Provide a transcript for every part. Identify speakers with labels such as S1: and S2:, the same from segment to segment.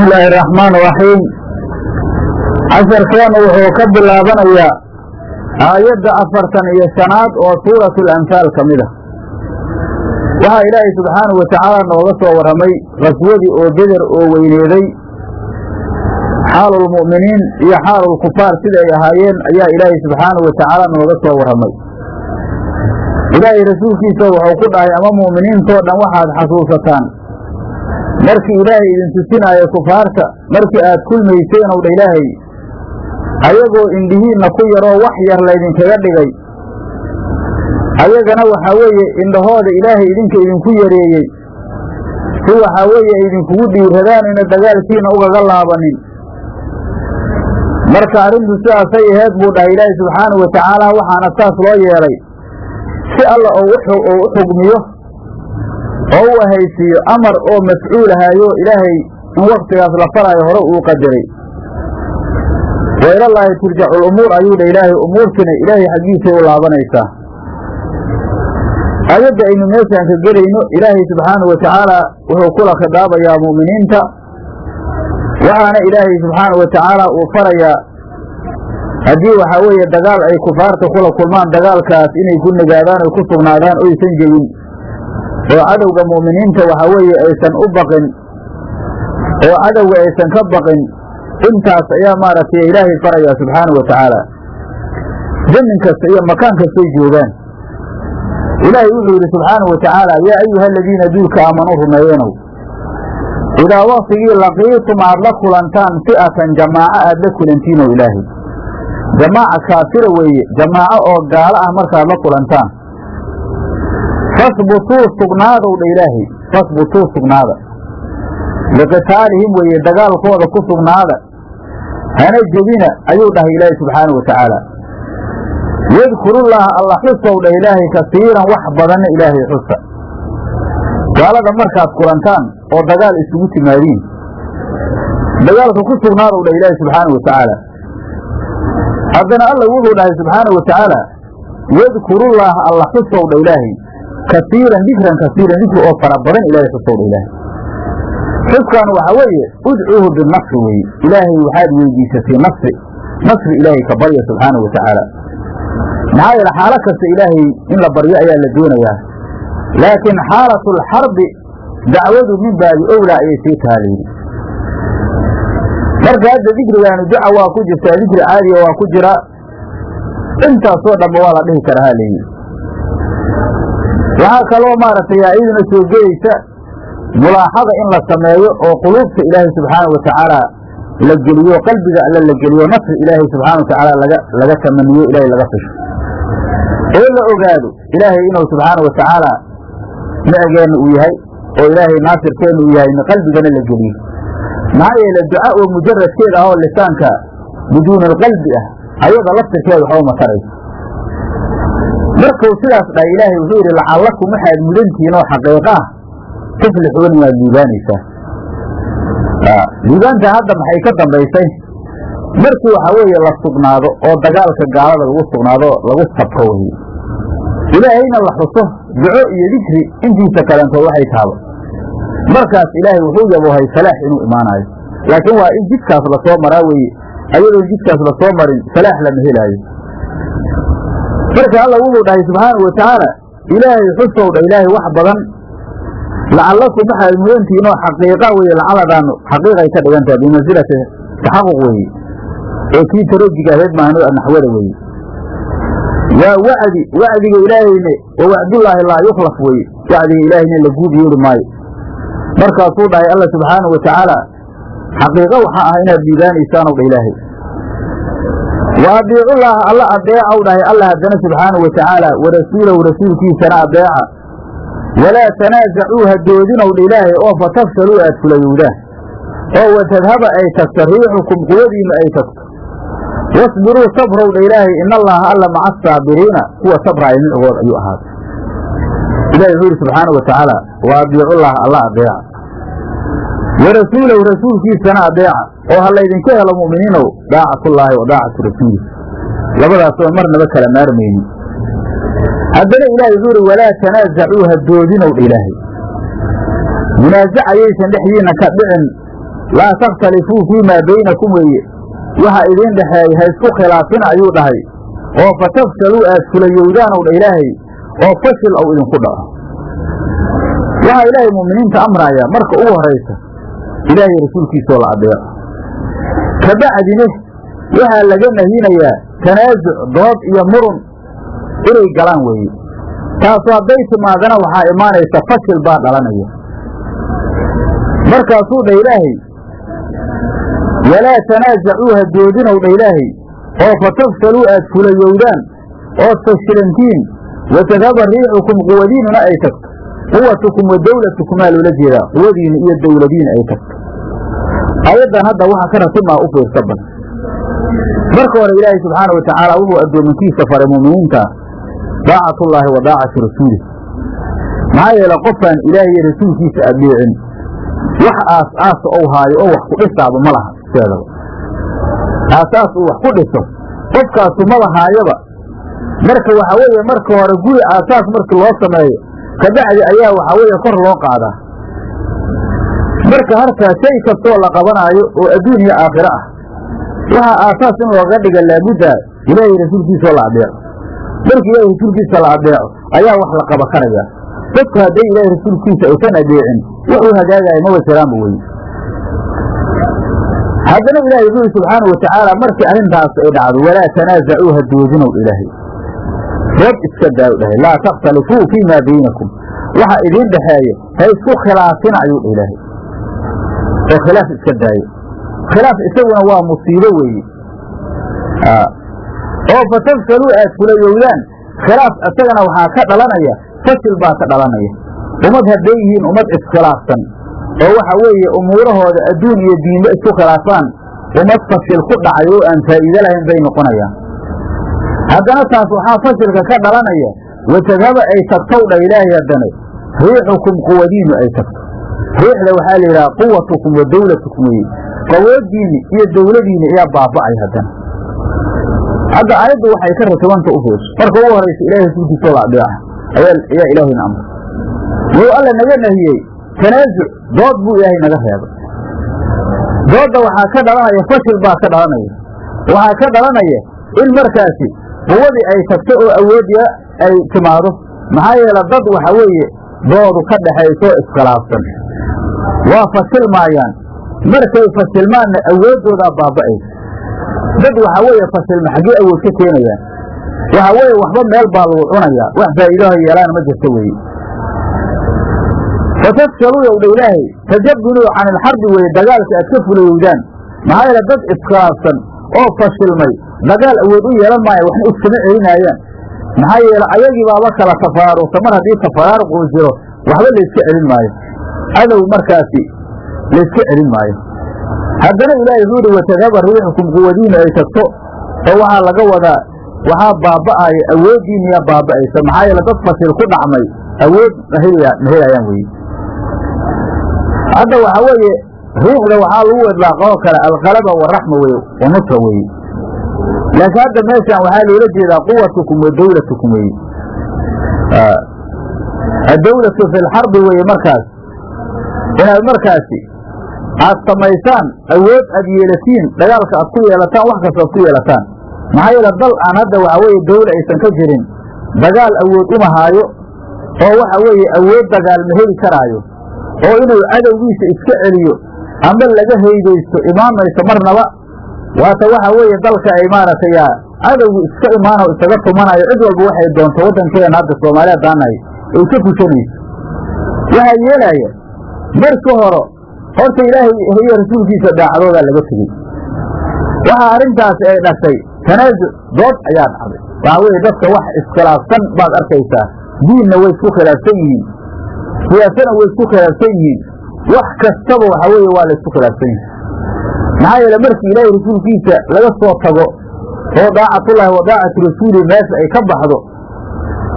S1: bismi illaahi araxmaan iraxiim casharkeenu wuxuu ka bilaabanayaa aayadda afartan iyo shanaad oo suuratu alanfaal ka mid ah. Waxaa ilaahay subxaanahu watacaala nooga soo warramay qaswadii oo beder oo weyneeday. Xaalulmu'miniin iyo xaalulkufaar siday ahaayeen ayaa ilaahay subxaanahu watacaala nooga soo warramay. Ilaahay rasuulkiisa wuxuu ku dhahay ama mu'miniintoo dhan waxaad xasuusataan markii ilaahay idin tusinaayo kufaarta markii aad kulmayseen ow dha ilaahay ayagoo indhihiinna ku yaroo wax yar laydinkaga dhigay. Ayagana waxaa weeye indhahooda ilaahay idinka idinku yareeyey. Si waxaa weeye ay idinkugu dhiiradaanayna dagaalkiina ugaga laabanin. Marka arrintu sidaasay aheed buu dhahay ilaahay subxaanahu watacaala waxaana saas loo yeelay. Si alla oo u xugmiyo oo u ahaysiiyo amar oo mafcuul ahaayo ilaahay in waktigaas la faraayo hore uu qadaray. Wa ilallaahi turjacu lumuur ayuu dha ilaahay umuurtina ilaahay xaggiisay u laabanaysaa. Aayadda aynu meeshaan ka gelayno ilaahay subxaanahu watacaala wuxuu kula khidaabayaa mu'miniinta waxaana ilaahay subxaanahu watacaala uu farayaa. Haddii waxaa weeye dagaal ay kufaarta kula kulmaan dagaalkaas inay ku nagaadaan oy ku sugnaadaan oysan jegin oo cadowga mu'miniinta waxaa weeye aysan u baqin oo cadowga aysan ka baqin intaas ayaa maaragtay ilaahay farayaa subxaanahu wa tacaala. Zamin kasta iyo makaan kastay joogaan ilaahay wuxuu yidhi subxaanahu wa tacaala yaa ayuha aladiina duulka aamanuu rumeeyenow idaa waktigii laqiitum aad la kulantaan fi'atan jamaaco aad la kulantiinow ilaahay. Jamaaca kaafira weeye jamaaco oo gaalo ah markaad la kulantaan fasbutuu sugnaadow dha ilaahay fasbutuu sugnaada liqitaalihim weeye dagaalkooda ku sugnaada hana jebina ayuu dhahay ilaahay subxaanahu wa tacaala yadkurullaaha alla xusow dha ilaahay kasiiran wax badanna ilaahay xusa gaalada markaad kulantaan oo dagaal isugu timaadiin dagaalka ku sugnaadow dha ilaahay subxaanahu wa tacaala haddana alla wuxuu dhahay subxaanahu wa tacaala yadkurullaaha alla xusow dha ilaahay kasiiran dikran kasiiran dikri oo fara badan ilaahay dha ilaahay xuskan waxaa weeye udcuuhu binasri weeye ilaahay waxaad weydiisatay nasri nasri ilaahay ka barya subxaanahu wa tacaala. Maxaa yeele xaalo kasta ilaahay in la baryo ayaa la doonayaa. Laakiin xaalatulxarbi dacwadu min baabi owlaa ayay sii tahaa marka hadda dikrigaanu duca waa ku jirtaa dikri caadiya waa ku jira. Intaasoo dhanba waa la dhihi karaa ha layidhi waxaa kaloo maaragtay iyaduna soo gelaysa mulaaxada in la sameeyo oo quluubta ilaahay subxaanahu watacaala la geliyo qalbiga alla la geliyo nasri ilaahay subxaana watacaala laga laga tamaniyo ilaahay laga fisho oo la ogaado ilaahay inuu subxaana watacaala micgeenna uu yahay oo ilaahay naasirkeenna uu yahay qalbigana la geliyo. Maxaa yeele duca oo mujaradkeed ah oo lisaanka biduuni alqalbi ah ayada laftirkeeda waxba matarayso markuu sidaas dhahay ilaahay wuxuu yidhi lacallakum waxaad mudantihiin oo xaqiiqa ah. Tuflixuuna inaad liibaanaysaa liibaanta hadda maxay ka dambaysay? Markii waxaa weeye la sugnaado oo dagaalka gaalada lagu sugnaado lagu sabro weye ilaahayna la xuso duco iyo dikri intiisa kalentood waxay taaba markaas ilaahay wuxuu yabohay salaax inuu imaanayo. Laakiin waa in jidkaas la soo maraa weeye. Ayadoon jidkaas la soo marin salaax lama helaayo marka alla wuxuu dhahay subxaanau wa tacaala ilaahay xusow dha ilaahay wax badan. Lacallakum waxaad mudantihiin oo xaqiiqa weeye lacaladaanu xaqiiqay ka dhigan tahay bimansilati taxaquq weeye. Ee kii tarojiga aheed maahno naxwada weeye. Waa wacdi wacdiga ilaahayne wa wacdullaahi laa yukhlaf weeye. Wacdiga ilaahayne la guud yeeli maayo. Markaasuu dhahay alla subxaanau wa tacaala xaqiiqo waxaa ah inaad liibaanaysaanow dha ilaahay wa adiicullaaha alla adeecaw dhahay alla haddana subxaanau wa tacaala wa rasuulahu rasuulkiisana adeeca walaa tanaasacuu ha doodinow ilaahay oo fatafshaluu aad fulayowdaan oo watadhaba ay tagto riixukum quwadiinna ay tagto. Wasbiruu sabrow dha ilaahay in allaha alla maca asaabiriina kuwa sabraaya micigood ayuu ahaaday ilahi wuxuu yidhi subxaana wa tacaala wa adiicullaha alla adeeca wa rasuulahu rasuulkiisana adeeca oo ha laydinka helo mu'miniinow daacatullaahi wa daacatu rasuuli labadaasoo marnaba kala maarmaynin haddana ilahay wuxuu ihi walaa tanaazacuu ha doodinow ilaahay munaasac ayaysan dhexdiinna ka dhicin laa takhtalifuu fii maa baynakum weeye waxa idiin dhexeeya ha isku khilaafin ayuu dhahay oo fatafshaluu aad fulayowdaanow dha ilaahay oo fashil ou idinku dhaco waxaa ilaahay mu'miniinta amraaya marka ugu horaysa ilaahay rasuulkiisaoo la adeeco kabacdine waxaa laga nahinayaa tanaasuc dood iyo murun inay galaan weeye. Taasu hadday timaadana waxaa imaanaysa fashil baa dhalanaya. Markaasuu dha ilaahay walaa tanaasacuu ha doodinow dha ilaahay oo fatafshaluu aad fulayowdaan ood fashilantiin watadhaba riixukum quwadiinuna ay tagto quwatukum wa dawlatukumaa loola jeedaa. Quwadiina iyo dawladiina ay tagto. Ayaddan hadda waxa ka ratimaa u fiirsa badan. Marka hore ilaahay subxaana wa tacaala wuxuu addoominkiisa faray mu'miniinta daacatullaahi wa daacati rasuulih maxaa yeele qofkaan ilaahay iyo rasuulkiisa adeecin wax aas-aasa ou haayo oo wax ku dhisaaba ma laha sideedaba aasaas uu wax ku dhiso qofkaasu maba haayaba marka waxa weeye marka hore guri aasaas markii loo sameeyo kabacdi ayaa waxa weeye kor loo qaadaa marka hartaa shay kastoo la qabanaayo oo adduun iyo aakhiro ah waxaa aasaas in looga dhiga laabudda ilaahay rasuulkiisao la adeeco markii ilaahay rasuulkiisa la adeeco ayaa wax la qaba karaya. Dadku hadday ilaahay rasuulkiisa aysan adeecin wuxuu hagaagaya maba jiraanba weye haddana ilaahay wuxuu subxaana wa tacaala markii arrintaas ay dhacdo walaa tanaasacuu ha doodinow ilaahay reeb iska daayo dhahay. Laa takhtalifuu fii maa baynakum waxa idiin dhexeeya ha isku khilaafina ayuu dha ilaahay. Oo khilaaf iska daayo. Khilaaf isaguna waa musiibo weeye. Oo fatafsaluu aad fulayowdaan khilaaf isagana waxaa ka dhalanaya fashil baa ka dhalanaya. Ummad hadday yihiin ummad iskhilaafsan. Oo waxa weeye umuurahooda adduun iyo diinba isku khilaafaan. Ummad fashil ku dhacay oo aan faa'iido lahayn bay noqonayaan haddana taas waxaa fashilka ka dhalanaya watadhaba ay tagtow dha ilaahay haddane riixukum quwadiinu ay tagto. Riixda waxaa la yidhaha quwatukum wa dawlatukum weye qawoodiinni iyo dawladiinni ayaa baaba'ay haddana. Hadda aayaddu waxay ka ratibanta u fiirso marka ugu horaysa ilahay rasuulkiisoo la adeeca ayaa ilaahayna amray. Wuu alla naga nahiyey tanaasuc dood buu ilaahay naga reebay. Doodda waxaa ka dhalanaya fashil baa ka dhalanaya. Waxaa ka dhalanaya in markaasi quwadii ay tagto oo awoodiya ay timaado. Maxaa yeele dad waxa weeye doodu ka dhaxayso iskhilaafsan waa fashilmaayaan. Markay fashilmaanna awooddoodaa baaba'aysa dad waxa weeye fashilma xaggee awood ka keenayaan. Waxa weeye waxba meel baa lagu cunayaa wax faa'iidaho yeelaan ma jirto weeye fatafshaluu yowdha ilaahay tajabunuu can ilxarbi weeye dagaalka aad ka fulayowdaan maxaa yeele dad iskhilaafsan oo fashilmay dagaal awood u yeelan maayo waxna iskama celinaayaan maxaa yeele ayagii baaba kala tafaaruqta mar haddii tafaraaruq uu jiro waxba layska celin maayo. Adow markaasi layska celin maayo. Haddana ilaahay wuxuu ihi watadhaba riixukum quwadiina ay tagto. Oo waxaa laga wadaa waxaa baaba'aya awooddiiniyaa baaba'aysa. Maxaa yeele dad fashil ku dhacmay awood ma helayaan weye hadda waxaa weeye riixda waxaa lagu idlaaqa oo kale alkalaba waraxma weye wa nusra weye laakiin hadda meeshaan waxaa loola jeedaa quwatukum wa dawlatukum weye addawlatu fi lxarbi weye markaas. Inaad markaasi aad samaysaan awood aad yeelatiin dagaalka aad ku yeelataan wax kasta aad ku yeelataan. Maxaa yeele dal aan hadda waxa weeye dawla aysan ka jirin dagaal awood uma haayo oo waxa weeye awood dagaal ma heli karaayo oo inuu cadowgiisa iska celiyo ama laga haydaysto imaamayso marnaba? Waata waxa weeye dalka ay maaragtay cadowgu iska imaano isaga tumanayo cid walba waxay doonto waddankeena hadda soomaali haddaanahay ay ka fushanayso waxaa yeelaya marka horo horta ilaahay iyo rasuulkiisa daacadoodaa laga tegey. Waxaa arrintaasi ay dhashay tanaasuc dood ayaa dhacday. Waxaa weeye dadka wax iskhilaafsan baad arkaysaa diinna way isku khilaafsan yihiin siyaasana way isku khilaafsan yihiin wax kastaba waxa weeye waa la isku khilaafsan yihiin maxaa yeele markii ilaahay rasuulkiisa laga soo tago oo daacatullaahi wa daacatu rasuuli meesha ay ka baxdo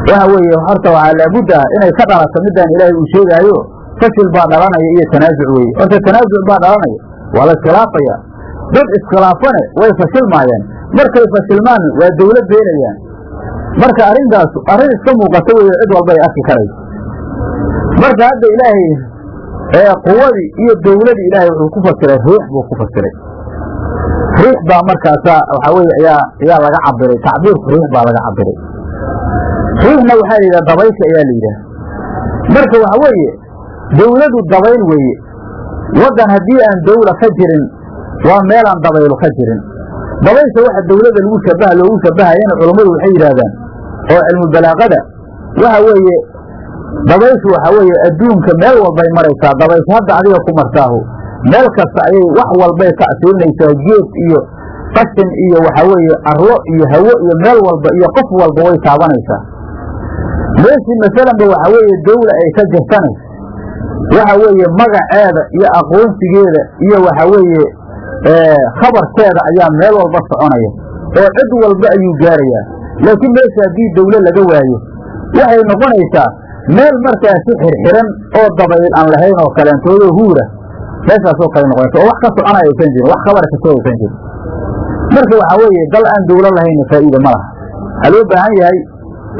S1: waxa weeye horta waxaa laabudda ah inay ka dhalato midaan ilaahay uu sheegaayo fashil baa dhalanaya iyo tanaasuc weeye. Horta tanaasuc baa dhalanaya waa la iskhilaafaya dad iskhilaafane way fashilmaayaan. Markay fashilmaan waa dawlad beenayaan. Marka arrintaas arrin iska muuqato weeye cid walba ay arki karayso. Marka hadda ilaahay ee quwadii iyo dawladii ilaahay wuxuu ku fasiray riix buu ku fasiray riix baa markaasa waxaa weye ayaa ayaa laga cabiray tacbiirku riix baa laga cabiray riixna waxaa la yidhaha dabaysha ayaa la yidhaha marka waxa weeye dawladu dabayl weeye. Waddan haddii aan dawla ka jirin waa meelaan dabaylu ka jirin. Dabaysha waxa dawladda lagu shabaha loogu shabahayana culammadu waxay yidhahdaan oo cilmubalaaqada waxa weeye dabayshu waxa weeye adduunka meel walbay maraysaa dabaysha hadda adiga ku martaahu. Meel kasta ayay wax walbay tacsiilinaysaa geed iyo qashin iyo waxa weeye arlo iyo hawo iyo meel walba iyo qof walba way taabanaysaa. Meeshii masalanba waxa weeye dawla ay ka jirtanayso waxa weeye magaceeda iyo aqoonsigeeda iyo waxa weeye khabarkeeda ayaa meel walba soconaya oo cid walba ayuu gaarayaa. Laakiin meesha haddii dawle laga waayo waxay noqonaysaa meel markaasi xirxiran oo dabayl aan lahayn oo kaleentoodoo huura meeshaasoo kale noqonaysa oo wax ka soconaya aysan jirin wax khabar kastoo aysan jirin marka waxa weeye dal aan dawlo lahayna faa'iida ma laha. Waxaa loo baahan yahay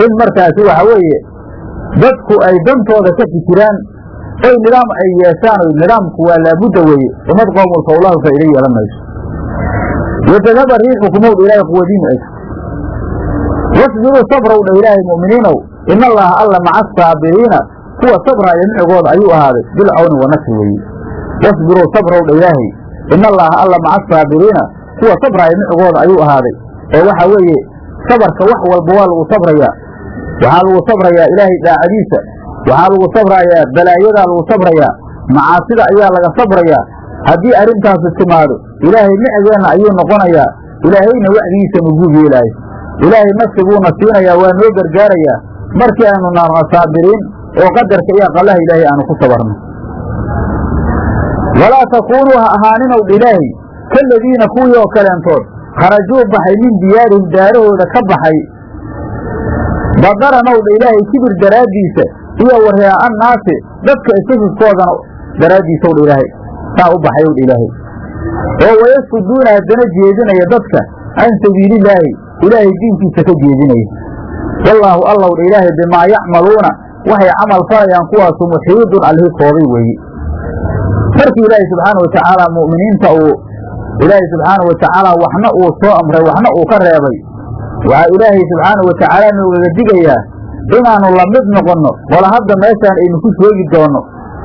S1: in markaasi waxa weeye dadku ay dantooda ka fikiraan oy nidaam ay yeeshaan o nidaamku waa laabudda weeye. Umad qoomul fawlahu faa'iida yeelan mayso. Watadhaba riixukumowdha ilaahay quwadiinu ay wasbiruu sabrow dha ilaahay mu'miniinow in allaha alla maca asaabiriina kuwa sabraaya micigooda ayuu ahaaday bilcawni wa nasri weeye wasbiruu sabrow dha ilaahay. In allaha alla maca asaabiriina kuwa sabraaya micigooda ayuu ahaaday. Oo waxa weeye sabarka wax walba waa lagu sabrayaa. Waxaa lagu sabrayaa ilaahay daacadiisa. Waxaa lagu sabrayaa balaayadaa lagu sabrayaa. Macaasida ayaa laga sabrayaa. Haddii arrintaasi timaado ilaahay micigeenna ayuu noqonayaa. Ilaahayna wacdigiisa nuguug yeelaayo. Ilaahay nasriguuna siinayaa waa noo gargaarayaa markii aanu naarno saabiriin oo qadarka iyo aqalaha ilaahay aanu ku sabarno. Walaa takuunuu ha ahaaninow ilaahay kaladiina kuwii oo kaleentood kharajuu baxay min diyaarihim daarahooda ka baxay. Badaran ow dha ilaahay kibir daraaddiisa iyo waree'a annaasi dadka istususkoodana daraaddiisa ow dha ilaahay saa u baxay ow dha ilaahay. Oo wayasfuduuna haddana jeedinaya dadka can sabiilillaahi ilaahay diinkiisa ka jeedinaya wallaahu allow dha ilaahay bimaa yacmaluuna waxay camal falayaan kuwaasu muxiidun alhi koobay weeye markii ilaahay subxaana wa tacaala mu'miniinta uu ilaahay subxaana wa tacaala waxna uu soo amray waxna uu ka reebay. Waxaa ilaahay subxaana wa tacaala noogaga digayaa inaannu la mid noqonno wala hadda meeshaan aynu ku sheegi doonno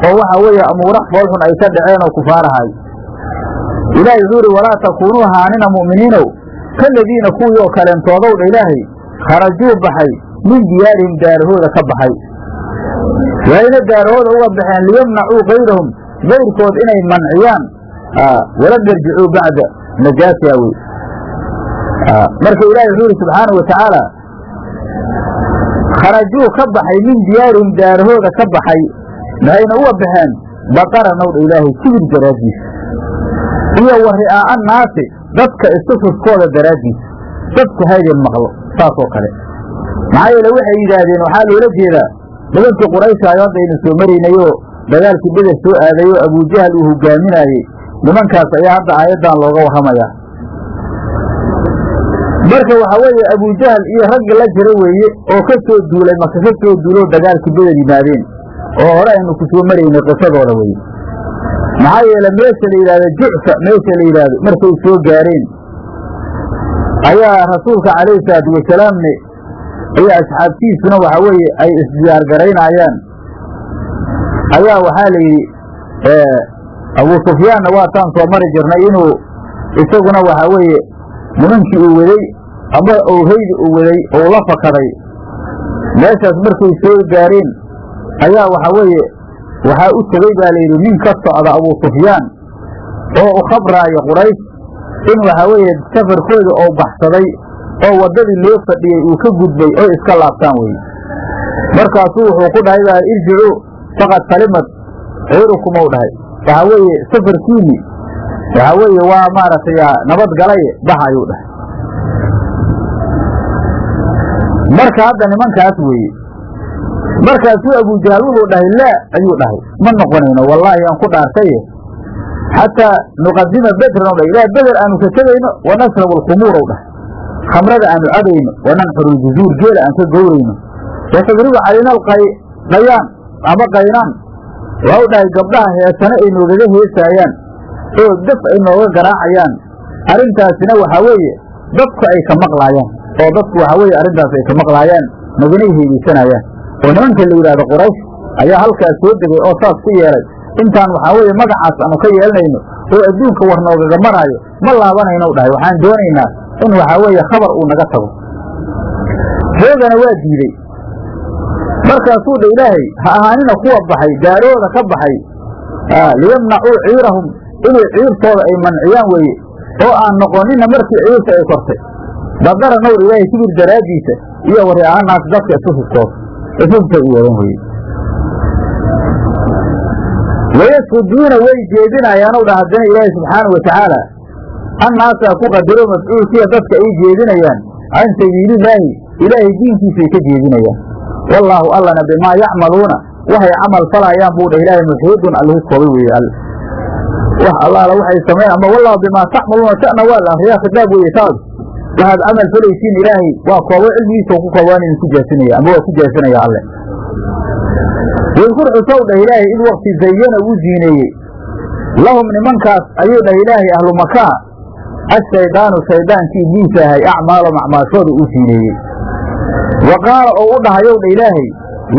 S1: oo waxa weeye amuura foolxun ay ka dhaceen oo kufaarahay. Ilaahay wuxuu ihi walaa takuunuu haanina mu'miniinow kaladiina kuwii oo kaleentoodowdha ilaahay kharajuu baxay min diyaarihim daarahooda ka baxay. Waxayna daarahooda uga baxeen liyamnacuu kayrahum gayrkood inay manciyaan. Walam yarjicuu bacda najaatiha wey. Marka ilahi wuxuu yihi subxaana wa tacaala kharajuu ka baxay min diyaarihim daarahooda ka baxay maxayna uga baxeen baqaranowdha ilaahay kibir daraaddiisa iyo wa ri'aa'a annaasi dadka istususkooda daraaddiisa dadku haydeen maqlo saasoo kale. Maxaa yeele waxay yidhaahdeen waxaa loola jeedaa nimankii qurayshaayo haddaynu soo maraynayoo dagaalkii beder soo aadayo abujahal uu hogaaminaayey nimankaas ayaa hadda aayaddan looga warramayaa marka waxaa weeye abujahal iyo raggi la jira weeye oo ka soo duulay maka ka soo duuloo dagaalkii beder yimaadeen oo hore aynu ku soo maraynay qisadooda weye maxaa yeele meesha la yidhahdo jucfa meesha la yidhaahdo markay soo gaareen ayaa rasuulka calayhi salaatu wasalaamne iyo asxaabtiisuna waxa weeye ay isdiyaargaraynaayaan. Ayaa waxaa la yidhi abuu sufyaanna waataan soo mari jirnay inuu isaguna waxaa weeye nimankii uu waday ama owhaydi uu waday ou la fakaday. Meeshaas markay soo gaareen ayaa waxaa weeye waxaa u tegey baa layidhi nin ka socda abuu sufyaan oo u khabraayo quraysh in waxaa weeye safarkooda ou baxsaday oo waddadii loo fadhiyey uu ka gudbay oo iska laabtaan weye markaasuu wuxuu ku dhahay baa irjicuu faqad salimad ceyrukumou dhahay. Waxaa weeye safarkiini waxaa weeye waa maaragtay nabad galaye bax ayuu dhahay. Marka hadda nimankaas weeye markaasuu abujahal wuxuu dhahay laa ayuu dhahay. Ma noqonayno wallaahi aan ku dhaartaye xataa nuqadima bedran o ilaa beder aanu ka tegayno wa nasrabu alkhumuur ow dhahay khamrada aanu cadayno wa nanxuru ljuzuur geela aan ka gowrayno watadribu calayna alqayaan ama qaynaan waxau dhahay gabdhaha heesane ay noogaga heesaayaan oo daf ay nooga garaacayaan arrintaasina waxaa weeye dadku ay ka maqlaayaan oo dadku waxaa weeye arrintaas ay ka maqlaayaan naganay heegeysanayaan oo nimanka la yidhahdo quraysh ayaa halkaas soo degay oo saas ku yeelay intaan waxaa weeye magacaas aanu ka yeelanayno oo adduunka war noogaga maraayo ma laabanayno dhahay. Waxaan doonaynaa in waxaa weeye khabar uu naga tago. Hoogana waa diidey. Markaasuu dha ilaahay ha ahaanina kuwa baxay daarooda ka baxay liyamnacuu ciirahum inay ciirtooda ay manciyaan weeye oo aan noqonina markii ciirta ay kortay. Badara nawr ilaahay kibir daraaddiisa iyo wariaanaas dadka isususkooda isuskay u wadan weye wayasfuduuna way jeedinayaanu dha haddana ilaahay subxaana wa annaasaa ku qadaro mafcuulkiya dadka ay jeedinayaan can sabiilillaahi ilaahay diinkiisay ka jeedinayaan wallaahu allana bimaa yacmaluuna waxay camal falayaan buu dha ilaahay muxiidun allihi koobay weeye all wax allaala waxay samayn ama wallahu bimaa tacmaluuna sha'na waa la akriyaa khitaab weeye taas waxaad camal falaysiin ilaahay waa koobo cilmigiisa ku koobaan idinku jaasinaya ama waa ku jaasinaya alle wadkur xusow dhah ilaahay id wakti zayana uu ziineeyey lahum nimankaas ayuu dhah ilaahay ahlu makaa ashaydaanu shaydaankii ibliisa ahay acmaalom acmaashooda uu ziineeyey wa qaala oo u dhahayow dha ilaahay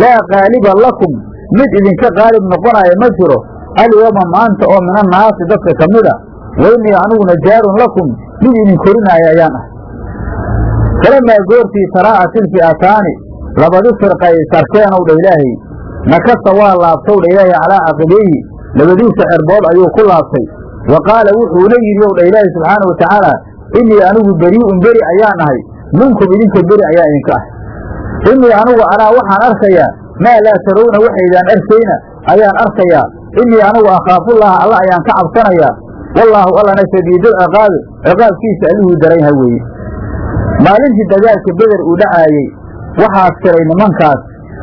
S1: laa qaaliba lakum mid idinka qaalib noqonaya ma jiro alyawma maanta oo min annaasi dadka ka mid a wainii aniguna jaarun lakum mid idin korinaayo ayaan ah falamaa goortii taraa'at ilfi'ataani labadi firqa ay sarkeenow dha ilaahay nakasa waa laabtow dha ilaahay calaa caqibayhi labadiisa cerbood ayuu ku laabtay wa qaala wuxuuna yidhi ow dha ilaahay subxaana wa tacaala innii anigu berii'un beri ayaan ahay minkum idinka beri ayaa idinka ah innii anigu anaa waxaan arkayaa maa laa tarawna waxaydaan arkayna ayaan arkayaa innii anigu akhaafullaha alla ayaan ka cabsanayaa wallaahu allana shadiidul ciqaabi ciqaabkiisa allihuu daran yahay weeye maalintii dagaalka beder uu dhacaayey waxaa siray nimankaas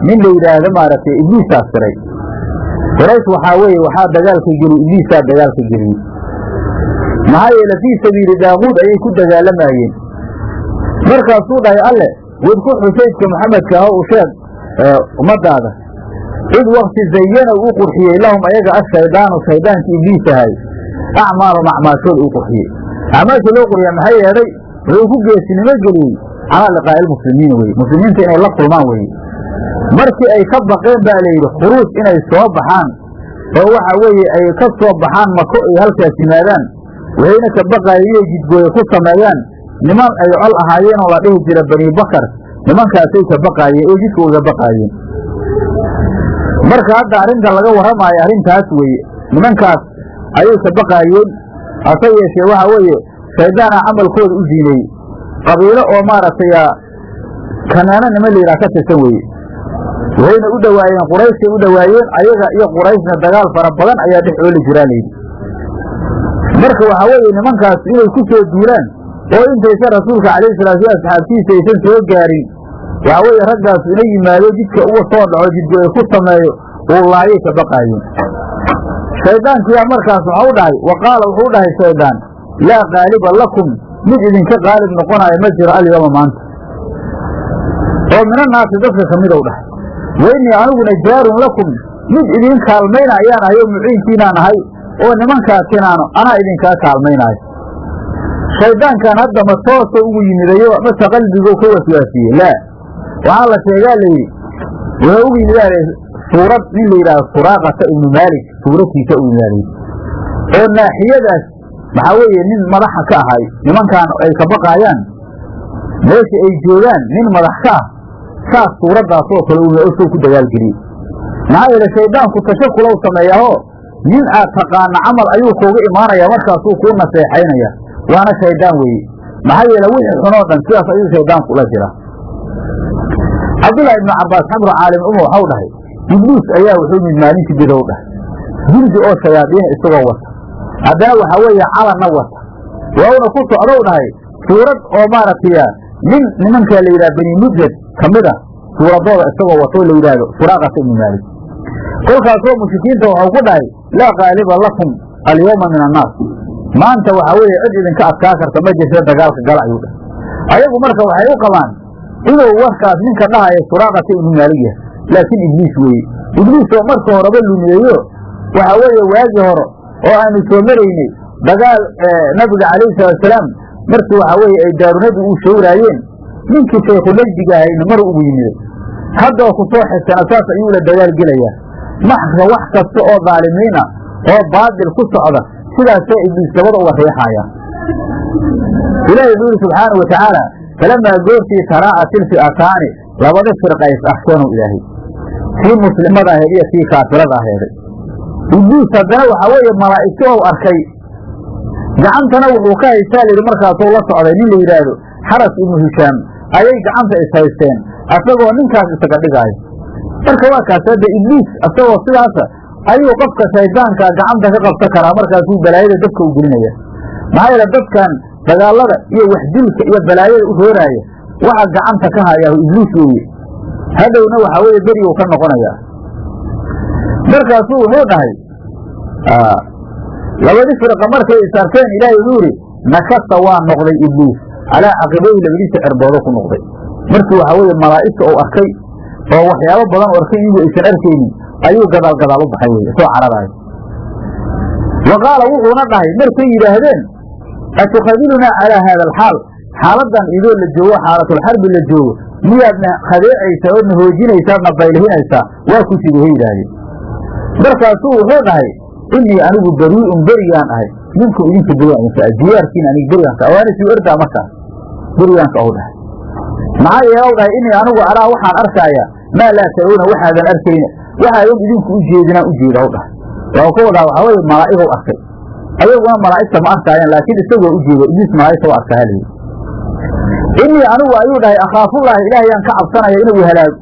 S1: nin la yidhaahdo maaragtay ibliisaa siray quraysh waxaa weeye waxaa dagaalka geliy ibliisaa dagaalka geliyey maxaa yeele fii sabiili daaquud ayay ku dagaalamayeen. Markaasuu dhahay alle wadku xusaydka maxamedka ah u sheeg ummadaada id wakti zayana uu qurxiyey lahum ayaga ashaydaanu shayddaanka ibliis ahay acmaalum acmaashooda uu qurxiyey. Acmaasha loo qurxiya maxay yeedhay wuxuu ku geesinimo geliyey. Calaa liqaa'i ilmuslimiin weye muslimiinta inay la kulmaan weye markii ay ka baqeen baa layidhi khuruuj inay soo baxaan. Oo waxa weeye ay ka soo baxaan mako ay halkaas yimaadaan waxayna ka baqaayeen inay jidgooye ku sameeyaan. Niman ay col ahaayeen oo la dhihi jira bani bakar nimankaasay ka baqaayeen oo jidka uga baqaayeen. Marka hadda arrinta laga warramaayo arrintaas weeye nimankaas ayay ka baqaayeen hase yeeshee waxa weeye shayddaana camalkooda u ziineeyey qabiilo oo maaragtay kanaano niman la yidhaha ka tirsan weeye waxayna u dhowaayeen qurayshay u dhowaayeen ayaga iyo qurayshna dagaal fara badan ayaa dhex ooli jiraa layidhi marka waxaa weeye nimankaas inay ku soo duulaan oo intaysan rasuulka calayhi salatu sala asxaabtiisa aysan soo gaarin waxaa weeye raggaas ina yimaado jidka uga soo dhaco jidgo ay ku sameeyo uu laayay ka baqaayeen shayddaankiyaa markaas waxau dhahay wa qaala wuxuu dhahay shayddaan laa qaaliba lakum mid idinka qaalib noqonaayo ma jiro alyawma maanta oo minannaasi dadka ka midow dhahay wa innii aniguna jaarun lakum mid idiin kaalmayna ayaan ahay oo muciinkiinaan ahay oo nimankaasinaano anaa idinkaa kaalmaynaayo shayddaankan hadda ma toosa ugu yimidayo mase qalbigou ka waswaasiyey. Laa. Waxaa la sheegaa layidhi wuxuu ugu yimid suurad nin la yidhahdo suraaqata ibnu maalik suuradkiisa ugu yimid oo naaxiyadaas maxaa weeye nin madaxa ka ahay nimankan ay ka baqaayaan meesha ay joogaan nin madax ka ah saas suuraddaasoo kale u soo ku dagaalgeliyey maxaa yeele shayddaanku tashakulow sameeyaahoo nin aad taqaana camal ayuu kuuga imaanayaa markaasuu kuu naseexaynaya. Waana shayddaan weeye. Maxaa yeele wixii xunoo dhan sidaas ayuu shayddaanku ula jira cabdullaahi ibnu cabbaas xamru caalim umu waxau dhahay ibliis ayaa wuxuu yimid maalintii bidow dhahay. Jildi oo shayaadiina isagoo wata. Haddana waxaa weeye calanna wata. Wauna ku socdow dhahay suurad oo maaragtay nin nimankaa la yidhaha bani mudlad ka mid a suuradooda isagoo wato la yidhaahdo suraaqata ibnu maalik. Kolkaasoo mushrikiinta waxau ku dhahay laa qaaliba lakum alyawma min annaas maanta waxaa weeye cid idinka adkaa karta ma jirtee dagaalka gala ayuu dhahay. Ayagu marka waxay u qabaan inuu warkaas ninka dhahaya suraaqata ibnu maalig yahay. Laakiin ibliis weeye. Ibliis oo marka horeba lumiyeeyo waxa weeye waagii hore oo aanu soo maraynay dagaal nabiga calayhi salaatusalaam markii waxa weeye ay daarunadu uu shawraayeen ninkii shaykhulaydiga ahayna mar ugu yimiday haddoo ku soo xigtana saas ayuu la dagaal gelayaa. Maxka wax kasta oo daalimiin ah oo baadil ku socda sidaasee ibliis dabada uga riixayaan ilaahay wuxuu yidhi subxaanau watacaala falamaa goortii taraa'at ilfi'ataani labada firqa is arkeenuu ilaahay. Kii muslimada aheed iyo kii kaafirada aheeday ibliis haddana waxaa weeye malaa'igti ou arkay gacantana wuxuu ka haystaa layidhi markaasuu la socday nin la yidhaahdo xaras ibnu hishaam ayay gacanta is haysteen. Asagoo ninkaas isaga dhigaayo marka waa kaas hadda ibliis asagoo sidaasa ayuu qofka shaydaanka gacanta ka qabsan karaa markaasuu balaayada dadka u gelinaya. Maxaa yeele dadkan dagaalada iyo waxdilka iyo balaayada u rooraaya waxa gacanta ka hayaahu ibliis weeye. Hadhowna waxaa weeye beriguu ka noqonayaa markaasuu wuxuu dhahay labadii firqa markay is arkeen ilaahay wuxuu yidhi nakasa waa noqday ibliis calaa caqibayhi labadiisa cerboodo ku noqday. Markii waxaa weeye malaa'igta uu arkay oo waxyaabo badan u arkay iyagoo aysan arkaynin ayuu gadaal gadaal u baxay weye soo cararaayo. Wa wuxuuna dhahay markay yidhaahdeen atukhadilunaa calaa haada alxaal? Xaaladan idoo la joogo xaalatulxarbi la joogo miyaadna khadeecaysaa oodna hoojinaysaa adna baylihinaysaa waa ku sidahe yidhaahdeen markaasuu wuxuu dhahay inii anigu berii'un berigaan ahay ninku idinka berigaan idinka ah jiyaarkiina aniga berigaanka waana sii ordaa markaas berigaanka ou dhahay maxaa yeelow dhahay inii anigu araa waxaan arkaayaa maa laa tarawna waxaadan arkayna waxaadan idinku u jeedinaan u jeeda w dhahay waa ka wadaa waxaa weye malaa'igow arkay. Ayaguna malaa'igta ma arkaayaan laakiin isagoo u ibliis malaa'igta u arkaa halay. Inii anigu ayuu dhahay akhaafullaahi ilaahayaan ka cabsanaya inuu halaago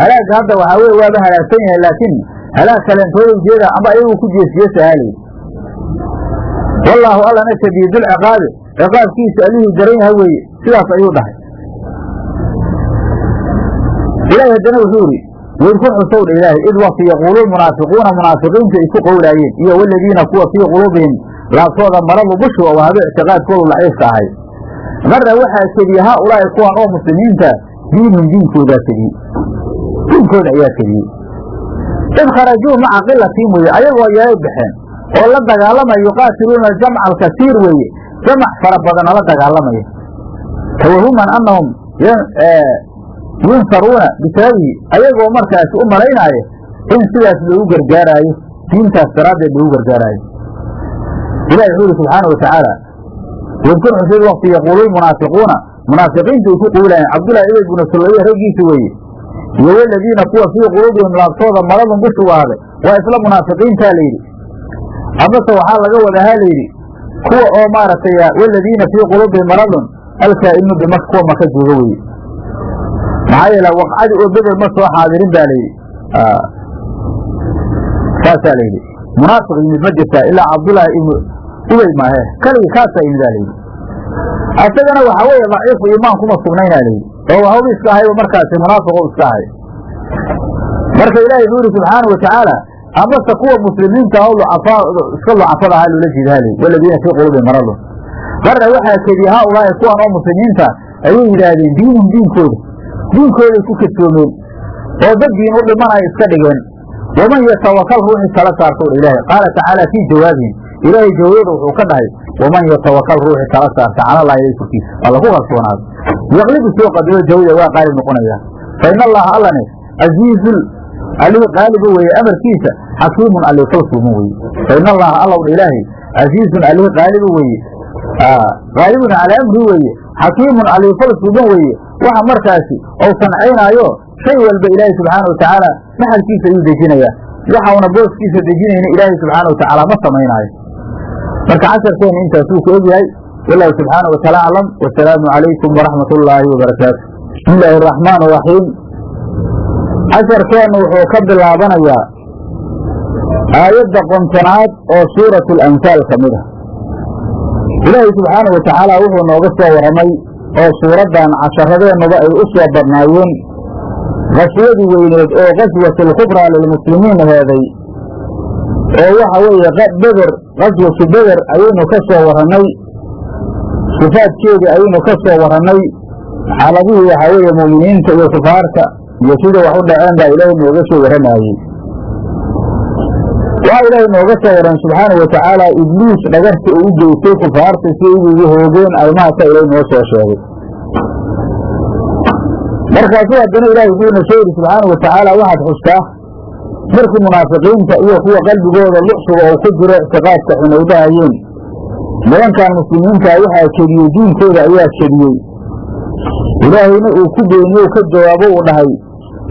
S1: halaaga hadda waxaa weye waaba halaagsan yahay laakiin halaag kaleentooda jeeda ama ayagu ku jeesjeesa halay. Wallaahu allana shadiidulciqaabi ciqaabkiisa allihii daran yaha weeye sidaas ayuu dhahay. Ilaahi haddana wuxuu yidhi waydku xusowdha ilaahay id wakti yaquulu munaafiquuna munaafiqiinta ay ku qowlaayeen iyo waladiina kuwa fii quluubihim laabtooda maradu bushu oo wahaba ictiqaadkoodu laciifka ahay. Qarra waxaa kediyey haa ulaahi kuwan oo muslimiinta diinun diinkoodaa kediyey diinkooda ayaa kediyey id kharajuu maca qilatiin weeye ayagoo yeelay baxeen oo la dagaalamaya yuqaatiluuna jamca alkasiir weeye jamac fara badana la dagaalamaya. Tawahuman annahum yunsaruuna bisababihi ayagoo markaasi u malaynaayo in sidaas loogu gargaaraayo diintaas daraaddeed loogu gargaaraayo. Ilahi wuxuu yidhi subxaana wa tacaala wadkur xusid wakti yaquulu lmunaafiquuna munaafiqiinta ay ku quulayeen cabdullahi ibay bnu sullaye raggiisa weeye iyo waladiina kuwa fii quluubihim laabtooda maradun bushu ahday waa isla munaafiqiintaa layidhi. Amase waxaa laga wadahaa layidhi kuwa oo maaragtay waladiina fii quluubihim maradun alkaa'inu bima kuwa maka jooga weye maxaa yeele waqcadii oo bedel ma soo xaadirin ba layidhi saasaa layidhi munaafiq yimid ma jirtaa ilaa cabdullaahi ibnu ubey maahe kaligii kaasaa yimid a layidhi asagana waxaa weeye daciifu iimaan kuma sugnaynaa layidhi oo wahaba iska ahayba markaasi munaafiqo iska ahay marka ilaahay wuxuu yidhi subxaana wa amase kuwa muslimiinta iska lucafada ahaa loola layidhi waladiina fii qulubi maradun qarra waxaa kediye haa ulaahi kuwan oo muslimiinta ayay yidhaahdeen diinun diinkooda diinkooday ku kadsoomeen oo dad diin u dhimanaya iska dhigeen waman yatawakal ruuxii tala saartowdha ilaahay. Qaala tacaala fii jawaabihim ilaahay jawaabada wuxuu ka dhahay waman yatawakal ruuxii tala saarta calallaahi ilay korkiisa waa lagu kalsoonaado. Yaqlibu soo qadimo jawada waa qaalib noqonaya. Fa in allaha allane casiizul allihii qaaliba weeye amarkiisa xakiimun allii falsuuman weye fa in allaha allowdha ilaahay casiizun allihii qaaliba weeye. Qaalibun calaa amri weeye xakiimun allii falsuuman weeye. Waxa markaasi ou sancaynaayo shay walba ilaahay subxaana wa tacaala maxalkiisa ayuu dejinayaa. Waxauna booskiisa dejinayna ilaahay subxaana wa tacaala ma samaynaayo marka casharkeena intaasuu ku egyahay wallahu subxaana wa taala aclam wasalaamu calaykum waraxmat ullaahi wabarakaatu bismi illaahi araxmaan casharkeennu wuxuu ka bilaabanayaa aayadda qontonaad oo suuratu alanfaal ka mid ah. Ilaahay subxaana wa tacaala wuxuu nooga soo warramay oo suuraddan casharadeennuba ay u soo badnaayeen qaswadii weyneed oo qaswatulkubraa lilmuslimiin heeday oo waxa weeye beder qaswatu beder ayaynu ka soo warrannay sifaadkeedii ayaynu ka soo warrannay xaaladihii waxaa weeye mu'miniinta iyo kufaarta iyo sida wax u dhaceen baa ilaahay nooga soo waramaayey. Waxaa ilaahay nooga soo waran subxaanau watacaala ibliis dhagarta uu geystay kufaarta si ugu hoogeen arrimahaasa ilaahay noo soo sheegay. Markaasuu haddana ilaahay wuxuuna soo yidhi subxaanau watacaala waxaad xustaa markii munaafiqiinta iyo kuwa qalbigooda luxsuga oo ku jiro ictiqaadka xun ay dhahayeen. Nimankan muslimiintaa waxaa kediyey diinkooda ayaa kediyey ilaahayna uu ku beeniye u ka jawaabo uu dhahay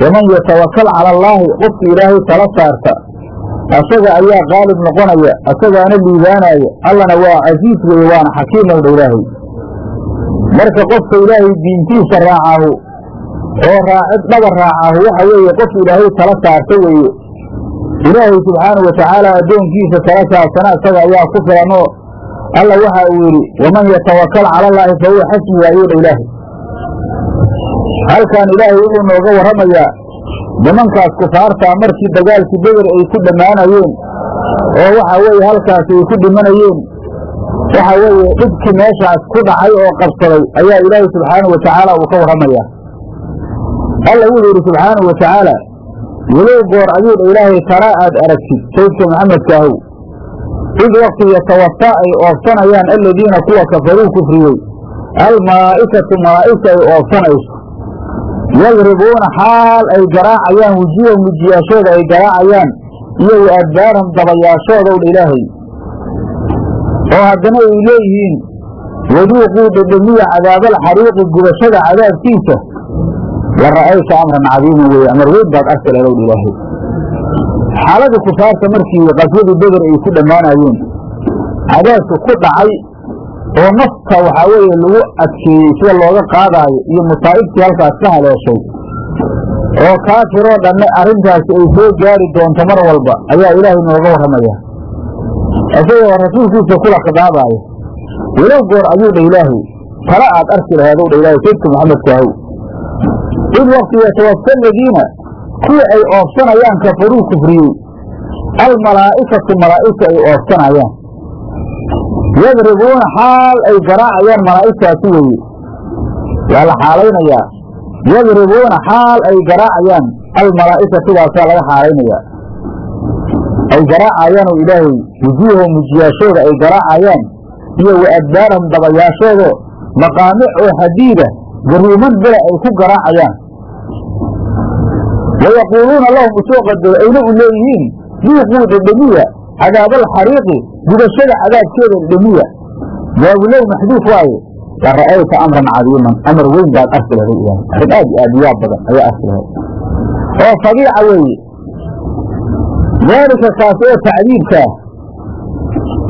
S1: waman yatawakal cala allaahi qofki ilaahay tala saarta asaga ayaa qaalib noqonaya asagaana liibaanaya allana waa casiis weye waana xakiim owdha ilaahay marka qofka ilaahay diintiisa raacaahu oo raacid dhaba raacaahu waxa weeye qof ilaahay tala saarta weeye ilaahay subxaanau watacaala addoonkiisa tala saarsana isaga ayaa ku filanoo alla waxa uu yidhi waman yatawakal cala allaahi fa huwa xasbuhu ayuu dha ilaahay halkan ilaahay wuxuu nooga warramayaa nimankaas kufaartaa markii dagaalkii beder ay ku dhammaanayeen oo waxa weeye halkaas ay ku dhimanayeen waxa weeye dhibkii meeshaas ku dhacay oo qabsaday ayaa ilaahay subxaanau watacaala uu ka warramayaa alla wuxuu yidhi subxaanau watacaala walow goor ayuu dha ilaahay taraa aad aragtid saydka maxamedkaahow id wakti yatawafa ay oobsanayaan aladiina kuwa kafaruu kufriyey. Almalaa'ikatu malaa'igta ay oobsanayso yadribuuna xaal ay garaacayaan wujuuham wejiyaashooda ay garaacayaan iyo wa adbaarham dabayaashoodow dha ilaahay oo haddana ay leeyihiin waduuquu dhedhemiya cadaabaalxariiqi gubashada cadaabkiisa la ra'ayta amran cadiiman weeye amar weyn baad arki lahayd ilaahay xaaladii kufaarta markii qaswadii beder ay ku dhammaanayeen cadaabka ku dhacay oo nafta waxaa weeye lagu adkeeyey sida looga qaadaayo iyo masaa'ibtii halkaas ka haleeshay oo kaafiroo dhanne arrintaasi ay soo gaari doonto mar walba ayaa ilaahay nooga warramaya. Isagoo rasuulkiisa kula khidaabaaya walow goor ayuu dha ilaahay tala aad arki laheedow dha ilaahay saydka maxamedkaahow id wakti yatawafa aladiina kuwii ay oobsanayaan kafaruu kufriyey almalaa'ikatu malaa'igta ay oobsanayaan yadribuuna xaal ay garaacayaan malaa'igtaasi weeye. Waa la xaalaynayaa. Yadribuuna xaal ay garaacayaan almalaa'ika sidaasaa laga xaalaynayaa. Ay garaacayaan oo ilaahay wujuuhahum wujiyaashooda ay garaacayaan iyo wa dabayaashoodo maqaamic oo xadiida garuuman bela ay ku garaacayaan. Wayaquuluuna lahum u soo qadaro ayna u leeyihiin duuquu dhedhemiya cadaabaalxariiqi gubashada cadaabkeeda dhedhemiya jaabulow maxduuf waaye. La ra'ayta amran cadiiman. Amar weyn baad arki lahay ilaahay arrin aad iyo aad yaab badan ayaa arki lahay. Oo fadiica weeye. Daalika kaas oo tacdiibkaa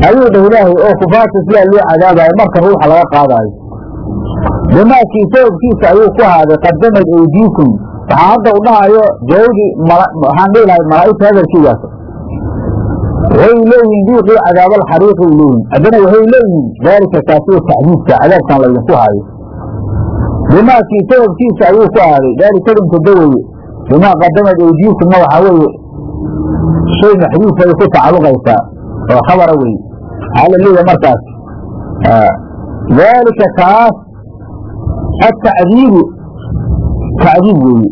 S1: ayuu dhah ilaahay oo kufaarta sidaa loo cadaabayo marka ruuxa laga qaadaayo. Bimaakii sababkiisa ayuu ku ahaaday qadamad aydiikum. Waxaa hadda u dhahayo jawdi waxaan dhihi lahay malaa'igta hadalkiigaas waxay leeyihiin duuqii cadaabaalxariiqi ay leeyihiin haddana waxay leeyihiin daalika kaasiyo tacdiibka cadaabkan laydinku haayo. Bimaakii sababkiisa ayuu ku ahaaday daalikadinka daweye bimaa qadamad aydiikumna waxaa weeye. Shay maxduuf ay ku tacalluqaysaa. Oo khabara weye leeyahay markaas. Daalika kaas atacdiibu tacdiib weeye.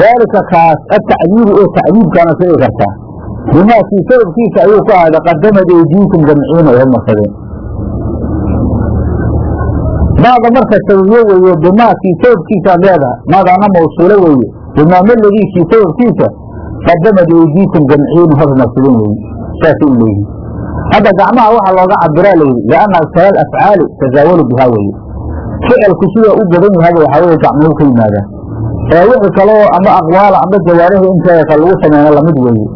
S1: Daalika kaas atacdiibu oo tacdiibkaana sigi kartaa bimaakii sababkiisa ayuu ku ahaaday qadamad aydiikum jamciina ay hormarsadeen maada marka sababiye weeye bimaakii sababkiisaad leedahay maadaana mawsuulo weeye bimaama sababkiisa qadamad aydiikum jamciina hormarsadeen weeye. Saasay u leeyihiin hadda gacmaha waxaa looga cabiraa layidhi lianna aksara alafcaali tasaawalu bihaa weeye. Ficilku sidaa u badan yahaba waxaa weye gacmuhu ka yimaadaa ee wixii kaloo ama aqwaala ama jawaarihi inteeda kale lagu sameeyna la mid weeye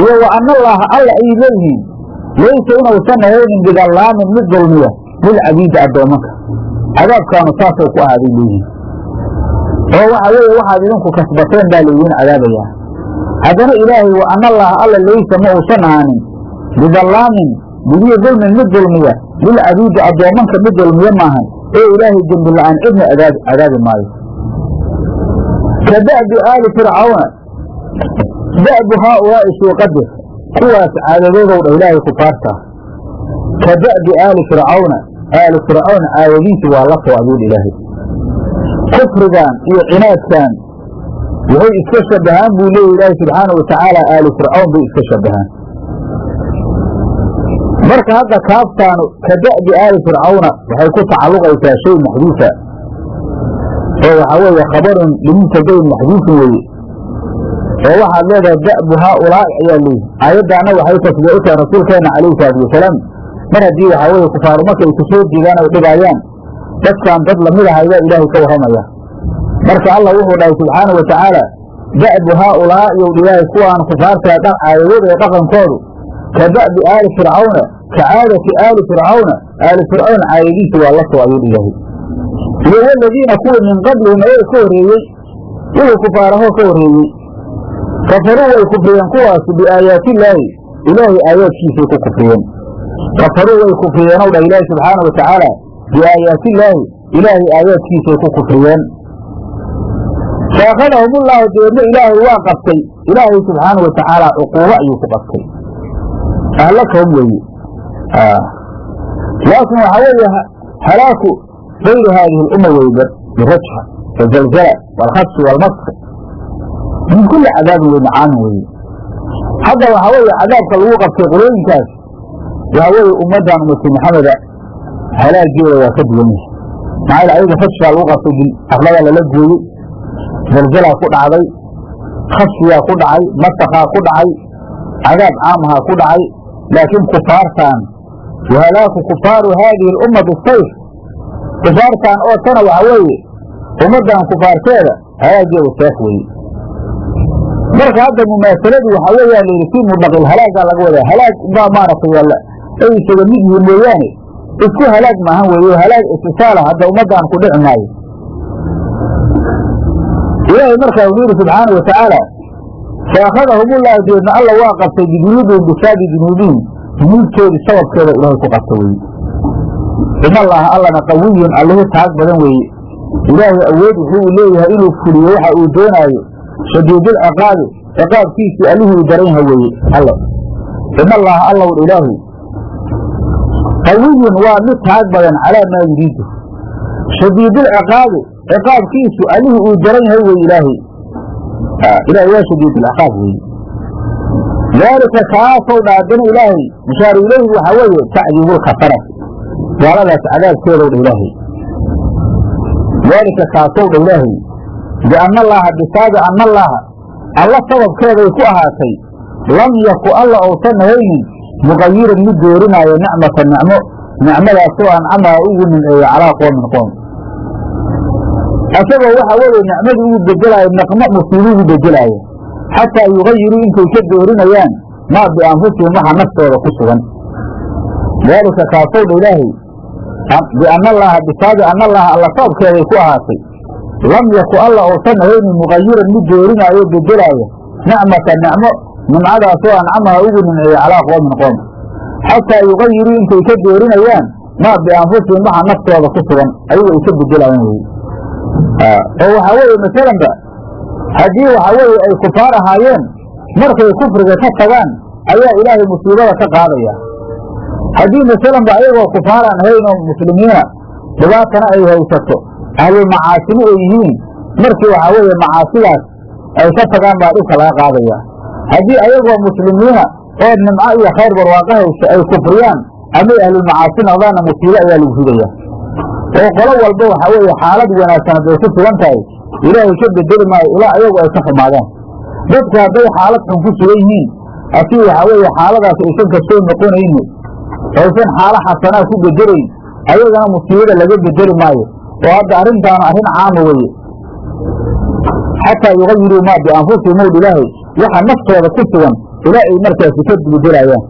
S1: iyo wa ana allaaha alla ay leeyihiin. Laysa inuusan ahaynin bidallaamin mid dulmiya lilcabiidi addoomanka. Cadaabkaanu saasay ku ahaaday leeyihiin. Oo waxa weeye waxaad idinku kasbateen baa laydiin cadaabayaa haddana ilaahay wa ana allaaha alla laysa ma uusan ahaanin. Bidallaamin bidiyo dulmin mid dulmiya lilcabiidi addoomanka mid dulmiya maahan ee ilaahay dembi la'aan cidna cadaabi maayo. Ka da'bi aali fircawna da'bu haaulaa'i suuqadir kuwaas caadadoodow dha ilaahay kufaartaa ka da'bi aali fircawna aali fircawn caadadiisi waa la soo ayuudha ilaahay kufrigan iyo cinaadkan waxay iska shabahaan buu leeya ilaahi subxaana watacaala aali fircawn bay iska shabahaan marka hadda kaaftaanu ka da'bi aali fircawna waxay ku tacalluqaysaa shay maxduufa oo waxaa weeye khabarun limubtadayn maxduufin weye oo waxaad leedahay da'bu haaulaa'i ayaa leeyihi aayaddaana waxay tasbiix u tahay rasuulkeenna calayhi salaatu wasalaam mar haddii waxaa weeye kufaaru marka ay ku soo diidaan ay dhigaayaan dadkaan dad la mid ah ayaa ilaahay ka warramaya. Marka allah wuxuu dhahay subxaana wa tacaala da'bu haaulaa yow ilaahay kuwaan kufaartaa dhan aayadooda ee dhaqankoodu ka da'bi aali fircawna ka caadati aali fircawna aali fircawn caadadiisa waa la soo ayuu ilaahay iyo waladiina kuwa min qablihim ayaga ka horreeyey. Wixii kufaarahoo ka horreeyey kafaruu way kufriyeen kuwaasi biaayaatillaahi ilaahay aayaadkiisay ku kufriyeen kafaruu way kufriyeen ow dhah ilaahi subxaana wa tacaala. Biaayaatillaahi ilaahay aayaadkiisay ku kufriyeen faakadahum ullaahu deedna ilaahay waa qabtay. Ilaahay subxaana wa tacaala cuquubo ayuu ku qabtay. Ahlakahum weeye. Laakin waxaa weeye halaaku gayri haadihi lumma weyda birajxa wazalzala waalkhadfi waalmaski min kulli cadaabin wey macaamin weeye hadda waxaa weeye cadaabka lagu qabtay qolooyinkaas waxaa weeye ummaddan ummati maxameda halaageeda waa ka duwan yahay maxaa ayaga fajkaa lagu qabtay arlada lala gooyey zalzalaa ku dhacday khasfiyaa ku dhacay masakaa ku dhacay cadaab caamahaa ku dhacay laakiin kufaartaan wahalaaku kufaaru haadihi alumma bisayf kufaartaan oo tana waxa weeye ummaddan kufaarteeda halaageeda seef weeye marka hadda mumaasaladu waxaa weeyaa layidhi fii mudlaqil halaagaa laga wadaa. Halaag baa maaragtay ay isaga mid yihiin mooyaane isku halaag maahan weeye halaag istisaala hadda ummaddan ku dhici maayo. Ilaahay markaa wuxuu yidhi subxaana wa tacaala faakadahum ullahu deedna alla waa qabtay bidunuubihim bisaabi dunuubihim dunuubtoodii sababkeeda ilaahay ku qabta weeye in allaha allana qawiyun allihi taag badan weeye ilaahay awood wuxuu leeyahay inuu fuliyo waxa uu doonaayo shadiidul ciqaabi ciqaabkiisii allihii u daran yaha weeye alle in allaha allaw ilaahi qawiyun waa mid taag badan calaa maa yuriidu shadiidul ciqaabi ciqaabkiisu allihii uu daran yahay weye ilaahay ilahay waa shadiidulciqaab weeye daalika kaasow dhaadana ilaahay mushaaru ilayhi waxaa weeye tacdiibulkafarati gaaladaas cadaabkeedow dha ilaahay daalika kaasow dha ilaahay bianna allaaha bisaabi anna allaaha alla sababkeeday ku ahaatay lam yaku alla ousan ahaynin muqayiran mid doorinaayo nicmata nicmo nicmadaasoo ancamaha ugu nimceeyo calaa qoomin qoom asagoo waxa weeye nicmadii ugu bedelaayo niqmo musiibo ugu bedelaayo xataa yugayiruu intay ka doorinayaan maa bianfusihim waxa naftooda ku sugan daalika kaasow dha ilaahay bianna allaaha bisaabi anna allaaha alla sababkeeday ku ahaatay lam yaku alla uusan ahaynin muqayiran mid doorinaayo bedelaayo nicmata nicmo nimcadaasoo ancamaha ugu nimceeyo calaa qoomin qoom xataa yugayiruu intay ka doorinayaan maa bianfusihim waxa naftooda ku sugan ayagu ay ka bedelayaan weye oo waxaa weeye masalanba haddii waxaa weeye ay kufaar ahaayeen markay kufriga ka tagaan ayaa ilaahay musiibada ka qaadaya haddii masalanba ayagoo kufaaraan ahayn oo muslimiina dhibaatana ay haysato ahlulmacaasina ay yihiin. Markii waxaa weeye macaasidaas ay ka tagaan baa dhibka laga qaadaya. Haddii ayagoo muslimiina oo nimco iyo khayr barwaaqo haysta ay kufriyaan amay ahlulmacaasi noqdaanna musiibo ayaa lagu ridaya. Oo qolo walba waxaa weeye xaalad wanaagsan hadday ku sugan tahay. Ilaahay ka bedeli maayo ilaa ayagu ay ka xumaadaan. Dadka hadday xaalad xun ku sugan yihiin asii waxaa weeye xaaladaas aysan ka soo noqonayni aysan xaalo xasanaa ku bedelayn ayagana musiibada laga bedeli maayo oo hadda arrintaanu arrin caama weye xataa yugayiruu maa bianfusihim ow ilaahay waxa naftooda ku sugan ilaa ay markaasi ka bedelayaan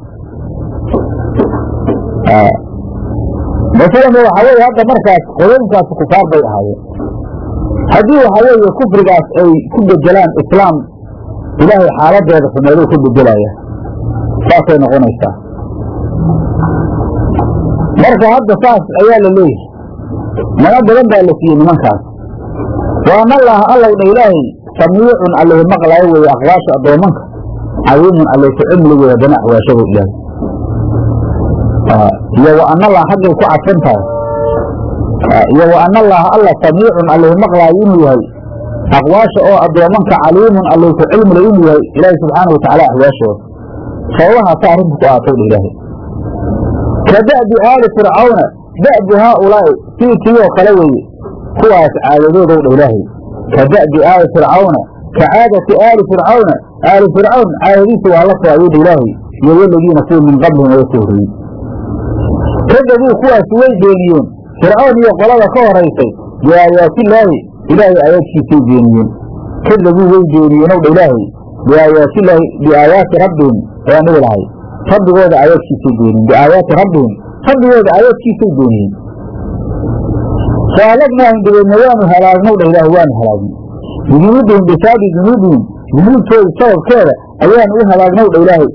S1: masalanba waxaa weeye hadda markaas qolooyinkaasi kufaar bay ahaayeen. Haddii waxaa weeye kufrigaas ay ku bedelaan islaam ilaahay xaaladooda xumeeduu ku bedelaya saasay noqonaysaa. Marka hadda saas ayaa la leeyahay mana badan baa la siiyey nimankaas. Waan allaha allowdha ilaahay samiicun allihi maqlaayo weeye aqwaasha addoomanka. Caliimun weeye haddana axwaashada ilaahay. Iyo wa anallah xaggay ku cadsan tahay. Iyo wa ana allaha alla samiicun allih maqlaayo inuu yahay. Aqwaasha oo addoomanka caliimun ku cilmile inuu yahay ilaahi subxaana wa tacaala sababahaasa arrinta ku aatowdha ilaahay. Ka da'bi aali fircawna da'bu haaulaa'i sii kiioo kale weeye. Kuwaas caadadoodowdha ilaahay. Ka da'bi aali fircawna ka caadati aali fircawna aali fircawn caadadiisa waa la soo ayuudha ilaahay iyo waladiina kuwa min qablihim oo ka horreeyey kadabuu kuwaasi way beeniyeen. Fircawn iyo qolada ka horaysay biaayaatillaahi ilaahay aayaadkiisay beeniyeen. Kadabuu way beeniyeen owdha ilaahay biaayaatillaahi biaayaati rabbihim ayaan dhihi lahay rabbigooda aayaadkiisay beeniyeen biaayaati rabbihim rabbigooda aayaadkiisay beeniyeen faalagnaahum dabeedna waanu halaagnowdha ilaahay waanu halaagin. Bidunuubihim bisaabi dunuubihim dunuubtooda sababkeeda ayaanu u halaagnowdha ilaahay.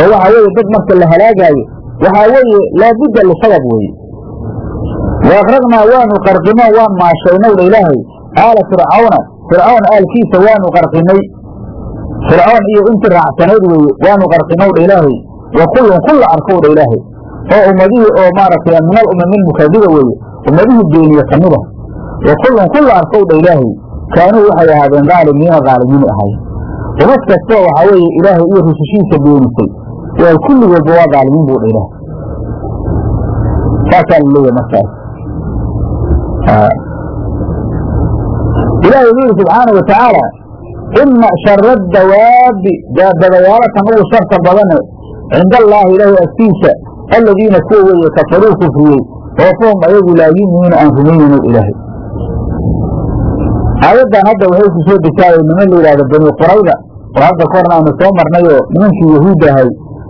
S1: Oo waxaa weeye dad marka la halaagaayo waxaa weeye laabudda lisabab weeye. Wa aqraqnaa waanu qarqino waan maashaynowdha ilaahay. Aala fircawna fircawn aalkiisa waanu qarqinay. Fircoon iyo intii raacsanayd weeye waanu qarqinowdha ilaahay. Wa kullun kulla arkowdha ilaahay oo ummadihii oo maaragtay minal umamin mukadiba weeye ummadihii beeniye ka mid ah wa kullun kulla arkowdha ilaahay. Kaanuu waxay ahaadeen dhaalimiina dhaalimiin ahay. Ummad kastoo waxaa weeye ilaahay iyo rusushiisa beenisay. Waa kulligoodba waa dhaalimiin buu dha ilaah saasaa la leeyahay markaas ilaahay wuxuu yidhi subxaana wa tacaala shara dawaabi daabadayaalatan ugu sharta badane cinda allaahi ilaahay agtiisa aladiina kuwa weeye kafaruu kufriyey oo fahum ayagu laa aan rumaynin ilaahay. Aayaddan hadda waxay ku soo degaayeen niman la yidhahdo bani qurayda oo hadda korna aynu soo marnayoo nimankii yahuud ahay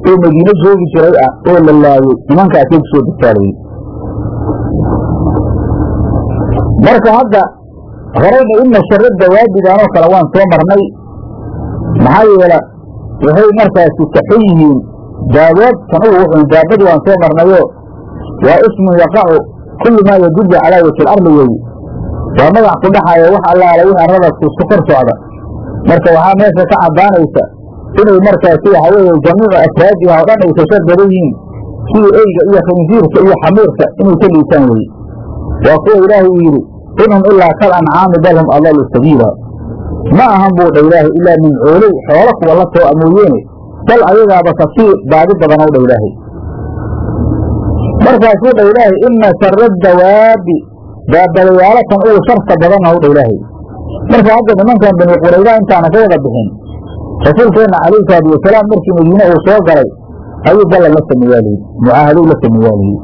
S1: oo madiine joogi jiray ah oo la laayey nimankaasay ku soo degtaalayey marka hadda horayna ina shara dawaabigaanoo kale waan soo marnay maxaa yeela waxay markaasi kaxan yihiin daabood kan ugu wuxun daabadi waan soo marnayo. Waa ismun yaqacu kullu maa yadullu calaa wajhi alardi weeye waa magac ku dhaxaaya wax allaala wix arradaas ku kor socda. Marka waxaa meesha ka caddaanaysa inay markaasi waxa weeye jamiicu afraadiha oo dhan ay ka shar badan yihiin sida eyga iyo khinsiirka iyo xamiirka inay ka liitaan weye waa kuwa ilaahay uu yidhi inhum ilaa kal ancaami bal hum adalu sabiila. Ma ahan buu dha ilaahay ilaa min cooley xoolo kuwa la soo amooyeene bal ayagaaba ka sii baadi badanow dha ilaahay. Markaasuu dha ilaahay ina shara dawaabi daabadayaalatan ugu sharta badanaw dha ilaahay. Marka hadda nimankan bani qurayda intaana ka wada bixin rasuulkeenna calayhi salaatu wasalaam markii madiine uu soo galay ayuu ballan la sameeyaa layidhi mucaahadou la sameeyaa layidhi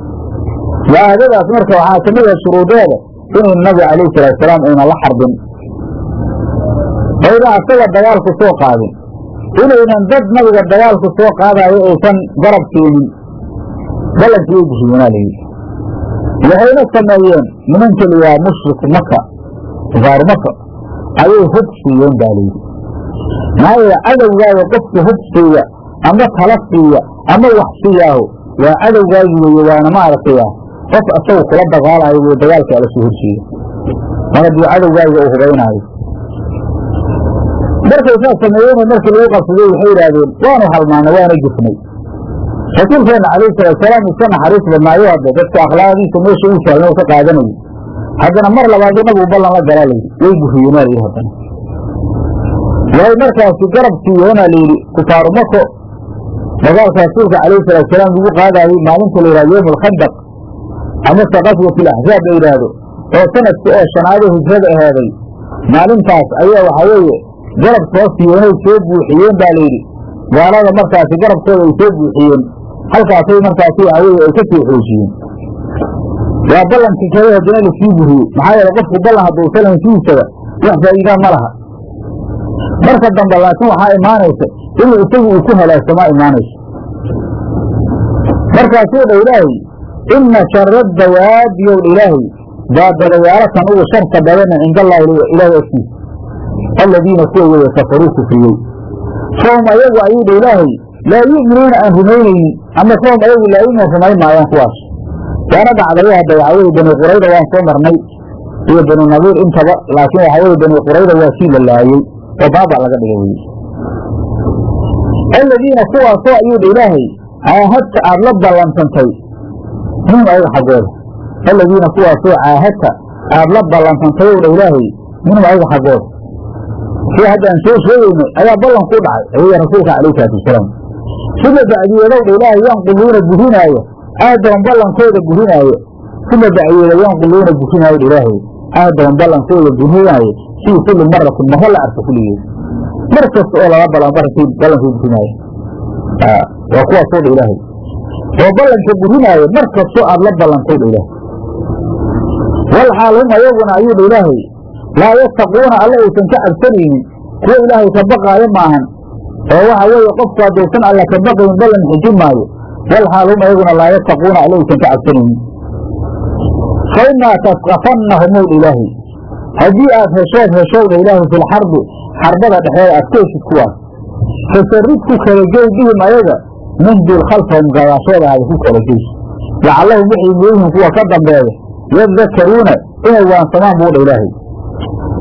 S1: mucaahadadaas marka waxaa ka mid ah shuruudeeda inaynu nabiga calayhi salaatusalaam ayna la xarbin. Oyna asaga dagaalku soo qaadin inaynan dad nabiga dagaalku soo qaadayo aysan garab keenin ballankii way bixiyeenaa layidhi waxayna sameeyeen nimanka layihaha mushrik maka kufaaru maka ayay hub siiyeen baa layidhi yeele cadowgaaga qofka hub siiya ama tala siiya ama wax siiyaaho waa cadowgaagi weeye waana maaragtay ah qof asagu kula dagaalayo wey dagaalka ala soo horjeeda mar hadduu cadowgaaga uu hubaynaayo markay saas sameeyeen markii lagu qabsaday waxay yidhaahdeen waanu halmaanay waana jufnay rasuulkeenna calayhi salaatusalaam iska naxariis badnaayo hadda dadka akhlaaqdiisa meesha uu taagnay ka qaadanayay. Haddana mar labaad inagu ballan la galaa layidhi way bufiyeenaa layidhi haddana. Way markaasi garab siiyeenaa layidhi kufaaru mako dagaalka rasuulka calayhi salaatusalaam lagu qaadaayey maalinta la yidhahdo yowm alkhandaq amase qaswat alaxzaab la yidhaahdo oo sannadkii oo shanaadoo hijrada ahaaday maalintaas ayaa waxaa weeye garab soo siiyeenay soo buuxiyeen baa layidhi gaalada markaasi garabkooda ay soo buuxiyeen halkaasay markaasi weye ay ka soo xoojiyeen. Waa ballankii kale haddana la sii buriyey maxaa yeele qofku ballan hadduu salan siisaba wax faa'iidaa ma laha marka dambe laakiin waxaa imaanaysa inuu isagu uu ku halaagsamaa imaanayso. Markaasuu dha ilaahay ina shara dawaabi yow dha ilaahay daabadayaalatan ugu sharta badana cinda allahi ilaahay agtiisa aladiina kuwa weeye kafaruu kufriyey fahum ayagu ayuu dha ilaahay laa yu'minuuna aan rumaynaynin ama fahum ayagu laa yu'minu rumayn maayaan kuwaas waana dhacday hadda waxaa bani qurayda waan soo marnay iyo bani nadiir intaba laakiin waxaa weye bani qurayda waa sii la laayey oo baaba laga dhigay weye aladiina kuwaasoo ayuu dha ilaahay caahadka aada la ballantantay minhum ayaga xaggooda aladiina kuwaasoo caahadta aad la ballantantay ow ilaahay minhum ayaga xaggooda sida hadda aan soo sheegayno ayaa ballan ku dhacay ayaya rasuulka calayhi salaatu wasalaam sida bacdiyadow dha ilaahay yanquluuna burinaayo aadaban ballankooda burinaayo sida bacdiyeeda yanquluuna burinaayo dha ilaahay aadaban ballankooda burinaayo fii kulli maratin maro la arko kulligeed mar kasta oo lala ballan barkii ballankii burinaayo waa kuwaasoo ilaahay. Oo ballanka burinaayo mar kastoo aad la ballantay dha ilaahay. Wal xaal hum ayaguna ayuu ilaahay laa yattaquuna alle aysan ka cabsanaynin. Kuwo ilaahay ka baqaayo maahan. Oo waxa weeye qofku haddaysan alla ka baqayn ballan xijin maayo. Wal xaal hum ayaguna laa yattaquuna alle aysan ka cabsanaynin. Fa imaa tasqafannahum ow dha ilaahay. Haddii aad heshood heshowdha ilaahay filxarbi xarbada dhexeeda aad ka heshid kuwaas fasarid ku kala gey bihim ayaga minbil khalfahum gadaashooda aada ku kala gey. Lacallahum waxay mooyihiin kuwa ka dambeeya yadakaruuna inay waansamaan buu dha ilaahay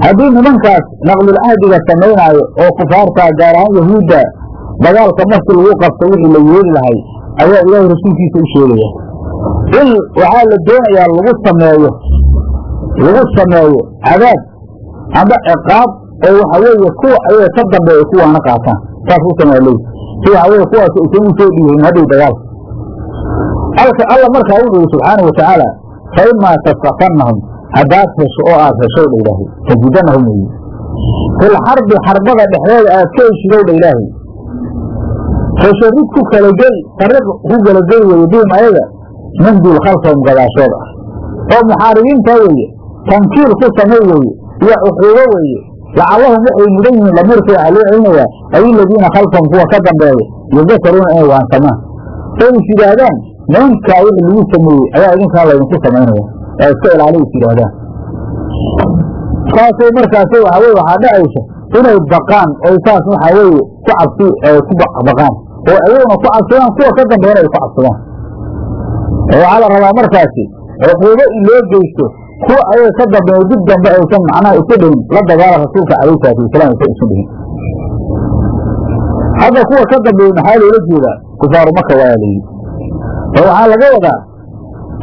S1: haddii nimankaas naqlulcahdiga samaynaayo oo kufaartaa gaar ahaan yahuudda dagaalka markii lagu qabto wixii la yeeli lahay ayaa ilaahay rasuulkiisa u sheegaya. In waxaa la doonayaa lagu sameeyo lagu sameeyo cadaab amba ciqaab oo waxa weeye kuwa ayaga ka dambeeya kuwaana qaataan. Saas u sameeya ley si waxa weye kuwaas aysan u soo dhiihayn hadhow dagaalka alka alla markaa u dhihi subxaana wa tacaala fa imaa tasqafannahum haddaad hesho oo aad heshow dha ilaahay tajidanahum weyi filxarbi xarbada dhexdeeda aad ka heshidow dha ilaahay. Fasharid ku kala gey tariiq ku kala gey weye bihim ayaga manduul khalfahum gadaashooda. Ah oo muxaaribiintaa weeye tankiir ku samay weeye iyo cuquubo weeye. Lacallahum waxay mudan yihiin lamiirka waxaa loo celinayaa ay aladiina khalfahum kuwa ka dambeeya yadakaruuna inay waansamaan. Say is yidhaahdaan nimankaa wixii lagu sameeyey ayaa idinkaa laydinku samaynaya ee iska ilaali is yidhaahdaan saasay markaasay waxa weye waxaa dhacaysa inay baqaan oy saas waxaa weeye ku cabsi ku baqaan. Oo ayaguna ku cabsadaan kuwa ka dambeeyana ay ku cabsadaan. Waxaa la rabaa markaasi cuquubo in loo geysto kuwa ayaga ka dambeeya dib dambe aysan macnaha isu dhihin la dagaala rasuulka calayhi salaatu wasalaam aysan isu dhihin hadda kuwa ka dambeeyey maxaa loola jeedaa? Kufaaru maka waa layidhi oo waxaa laga wadaa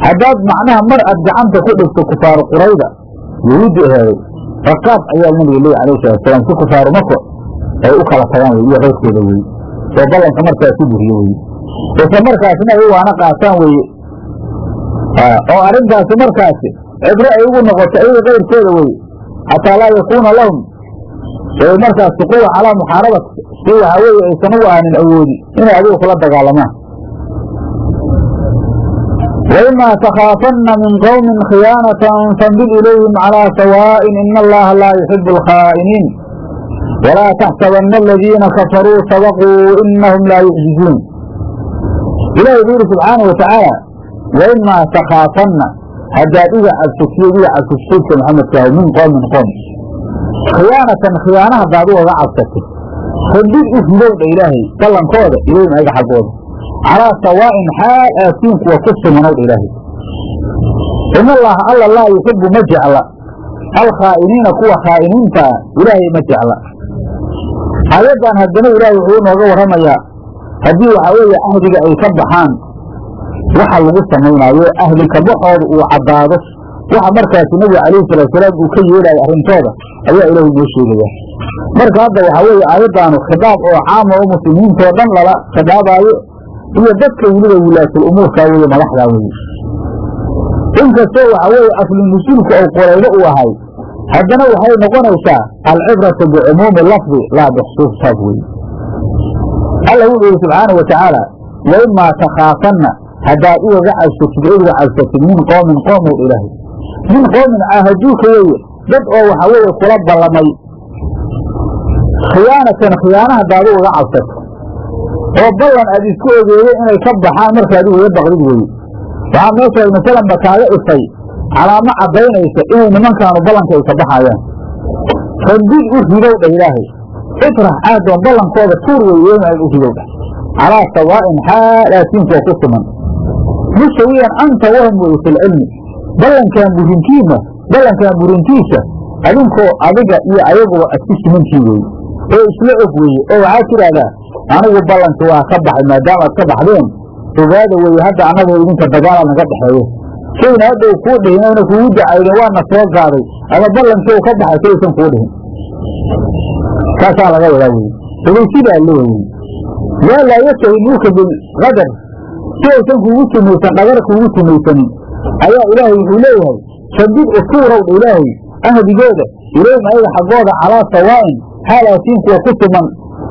S1: haddaad macnaha mar aad gacanta ku dhigto kufaaru qurayda yahuuddi aheeday rakaab ayaa nabiga leeyi alayhi salatu wasalaam si kufaaru mako ay u kala tagaan wey iyo qayrkooda weye oo ballanka markaas ku buriyo weye isla markaasna ay waana qaataan weye oo arrintaasi markaasi cibro ay ugu noqoto ayaga qayrkooda weye xataa laa yakuuna lahum markaasi quwa calaa muxaarabati si waxaa aysan ugu aanin awoodi inay adigu kula dagaalamaan وإما تخافن من قوم خيانة فانبذ إليهم على سواء إن الله لا يحب الخائنين ولا تحسبن الذين كفروا سبقوا إنهم لا يعجزون إلهي يقول سبحانه وتعالى وإما تخافن هدائها السكية السكية محمد صلى من قوم من قوم خيانة خيانة بعضها ضعفتك فانبذ إسمه calaa sawaain xaal aatiyin kuwa ku sugnowd in inallaha alla laa yuxibu ma jecla alkhaa'iniina kuwa khaa'iniintaa ilaahay ma jecla aayaddan haddana ilaahay wuxuu inooga warramayaa haddii waxaa weeye ahdiga ay ka baxaan waxa lagu samaynaayo ahlinka kabaxooda uu cadaado waxa markaasi nebiga calayhi salaatusalaam uu ka yeelaayo arrintooda ayaa ilaahay noo sheegayaa marka hadda waxaa weeye aayaddaanu khidaab oo caama oo muslimiintoo dhan lala khidaabaayo iyo dadka weliba wilaatul umuurkaa weye madaxdaa weye inkastoo waxa weeye aslu nusuulka oo qoraydo uu ahay haddana waxay noqonaysaa alcibratu bicumuumi lafdi laa bixsuus saab weye alla wuxuu yihi subxaanau watacaala wa imaa takhaafanna haddaad igaga cabsatid idiga cabsatid min qoomin qoomow ilaahay. Min qoomin caahaduuka weeye dad oo waxa weeye kula ballamay. Khiyaanatan khiyaana haddaad ugaga cabsato oo ballan aad isku ogeeyo inay ka baxaan marka adigu iga baqdid weye waxaa meesha masalanba kaaga isay calaamo caddaynaysa inay nimankaanu ballanka ka baxayaan. Fandid u ridow dha ilaahay. Itrax aadoon ballankooda tuur wey iyona aad u ridow dhah calaa sawaa'in xaalaatiinkuwa ku siman musawiyan anta wahum weye fi lcilmi ballankan burintiina ballankan burintiisa adinkoo adiga iyo ayaguba adku simantii weye oo isla og weye oo waxaad tidhaahdaa anigu ballanka waa ka baxay maadaama ad ka baxdeen ogaada weye hadda annagoo idinka dagaala naga dhexeeyo. Shayna hadda kuu dhihin oyna kugu dacaydin waana soo gaaday. Ama ballankii u ka baxay saysan kuu dhihin. Saasaa laga wadaa wey oday sidaa leeyahay yaa laa yatahimuuka bilqadar si aysan kugu tumaysan dhagar kugu tumaysanin ayaa ilaahay wuxuu leeyahay shadid usuurowdha ilaahay ahdigooda ilayhim ayaga xaggooda calaa sawaa'in xaal aatiin kuwa ku tuman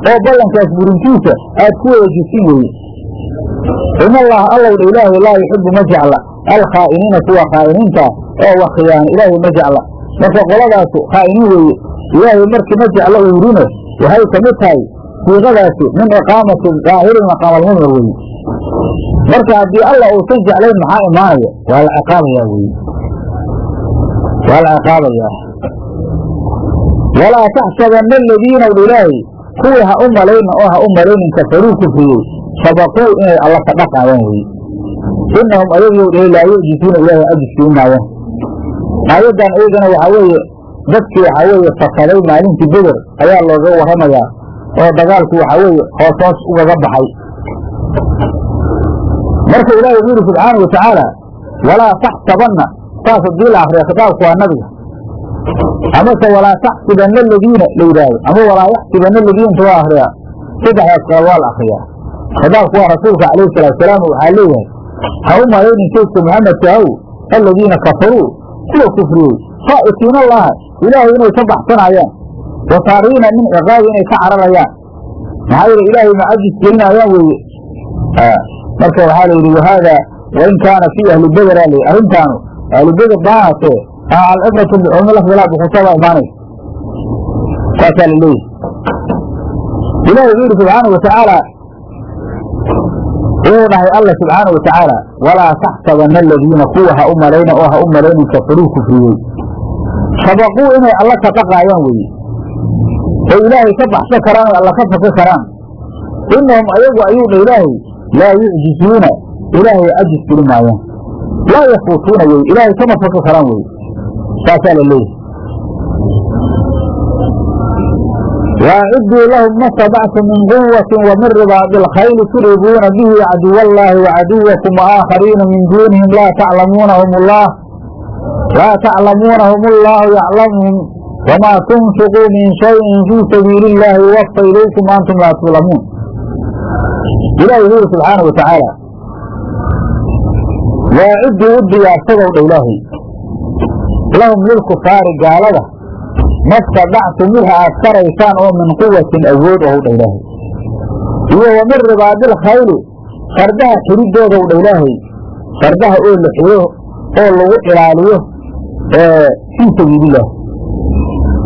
S1: oo ballankaas burintiisa aad ku wada jirsin weye in allaha allowdha ilaahay laa yuxibu ma jecla. Alkhaa'iniina kuwa khaa'iniinta oo wa khiyaana ilaahay ma jecla. Marka qoladaasu khaa'iniin weeye ilaahay markii ma jecla uu yidhine waxay ka mid tahay siiqadaasi min iqaamati daahirin maqaamalmumna weye marka haddii alla uusan jeclayn maxaa imaanaya waa la ciqaabayaa weye waa la ciqaabayaa walaa taxsabanna aladiina ilaahay kuwii ha u malayna oo ha u malaynin kafaruu kufriyey sabaquu inay alla ka dhaqaayaan weye inahum ayagiiw dhahay laa yucjisuuna ilaahay ajisiin maayaan aayaddan iyagana waxaa weeye dadkii waxaa weeye fakaday maalintii beder ayaa looga warramayaa oo dagaalku waxaa weeye hoos hoos ugaga baxay marka ilaahay wuxuu yidhi subxaana wa tacaala walaa taxsabanna saas haddii la akriya khitaabku waa nabiga amase walaa taxsibanna aladiina la yidhaahdo ama walaa yaxsibanna aladiina inta waa akriyaa saddexdaas qaba waa la akriyaa khitaabku waa rasuulka calayhi salaatusalaam waxaa leeyahay ha u malaynin saydka maxamedka ahow aladiina kafaruu. Kuwa kufriyey. Khaa'isiina allaha ilaahay inay ka baxsanayaan. Wa min ciqaabi inay ka cararayaan. Maxaa yeele ilaahay ma cajis weeye. Marka waxaa la yidhi wahaada wain kaana fii ahli beder aa layidhi arrintaanu ahli beder alcibratu bicumi lafdilaa bukhusa baa imaanaysa saasaa la leeyahy ilahi wuxuu yidhi subxaana wa tacaala wuxuu dhahay alla subxaana wa tacaala walaa taxsabanna aladiina kuwa ha u malayna oo ha u malaynin kafaruu kufriyey sabaquu inay alla ka dhaqaayaan oo ilaahay ka baxsan karaan oo alla ka faka karaan inahum ayagu ayuu dha ilaahay laa yucjizuuna ilaahay cajis geli maayaan laa yafuutuuna weye ilaahay kama faka karaan weye saasaa la leeyahay waacidduu lahum ma stadactum min quwati wamin ribaadi alkhayli turibuuna bihi caduw allahi wacaduwakum waaaakhariina min duunihim laa taclamuunahum allah laa taclamuunahum allahu yaclamuhum wamaa tunfiquu min shayin fii sabiili illaahi yuwafa ilaykum antum laa tuclamuun ilahi wuxuu yidhi subxaana wa u diyaarsadow dha ilaahay lahum lilkufaari gaalada mastadactum wixi aad karaysaan oo min quwatin awood ow dha ilaahay iyo wa min ribaadil khayli fardaha xidhiddoodow dha ilaahay fardaha oo la xidho oo lagu ilaaliyo fii sabiilillaah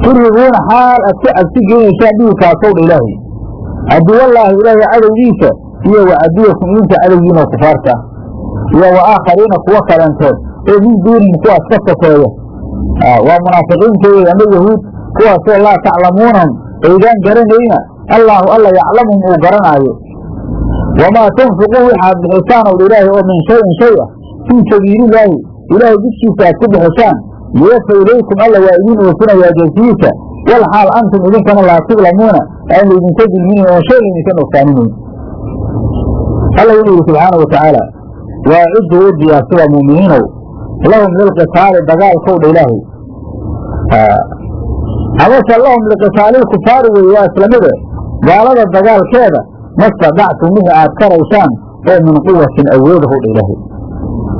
S1: turibuuna xaal aad ka cabsi geynaysaan dhiigkaasow dha ilaahay caduwallaahi ilaahay cadowgiisa iyo wa caduwakum idinka cadowgiina kufaarta iyo wa aakhariina kuwo kaleentood oo min duunihim kuwaas ka sokeeya waa munaafiqiinteeda ama yahuud kuwaasoo laa taclamuunahum aydaan garanayna allaahu alla yaclamuhum uu garanaayo wamaa tunfiquu waxaad bixisaan ow ilaahay oo min shayin shay ah fii sabiilillaahi ilaahay jidkiisa aad ku bixisaan. Yuwafa ilaykum alla waa idiin oofinayaa jasiisa wal xaal antum idinkana laa tudlamuuna aan laydinka dulminin oo shay laydinka nuqsaaninayn alla wuxuu yidhi subxaana wa tacaala waacidduu u diyaarsada mu'miniinow lahum lilqitaali dagaalkowdha ilaahay amase lahum liqitaalilkufaari weeye waa islamide gaalada dagaalkeeda mastadactum wixii aad karaysaan oo min quwatin awoodahowdha ilaahay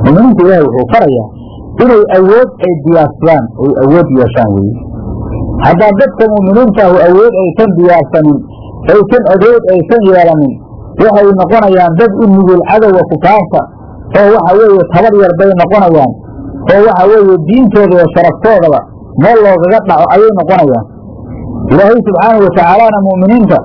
S1: muminiinta ilaahay wuxuu farayaa inay awood ay diyaarsadaan oy awood yeeshaan weeye haddaa dadka mu'miniinta ahu awood aysan diyaarsanin aysan adood aysan yeelanin waxay noqonayaan dad u nugul cadowga kufaarta oo waxa weeye tabar yar bay noqonayaan oo waxa weeye diintooda iyo sharaftoodaba meel loogaga dhaco ayay noqonayaan ilaahay subxaanahu watacaalana mu'miniinta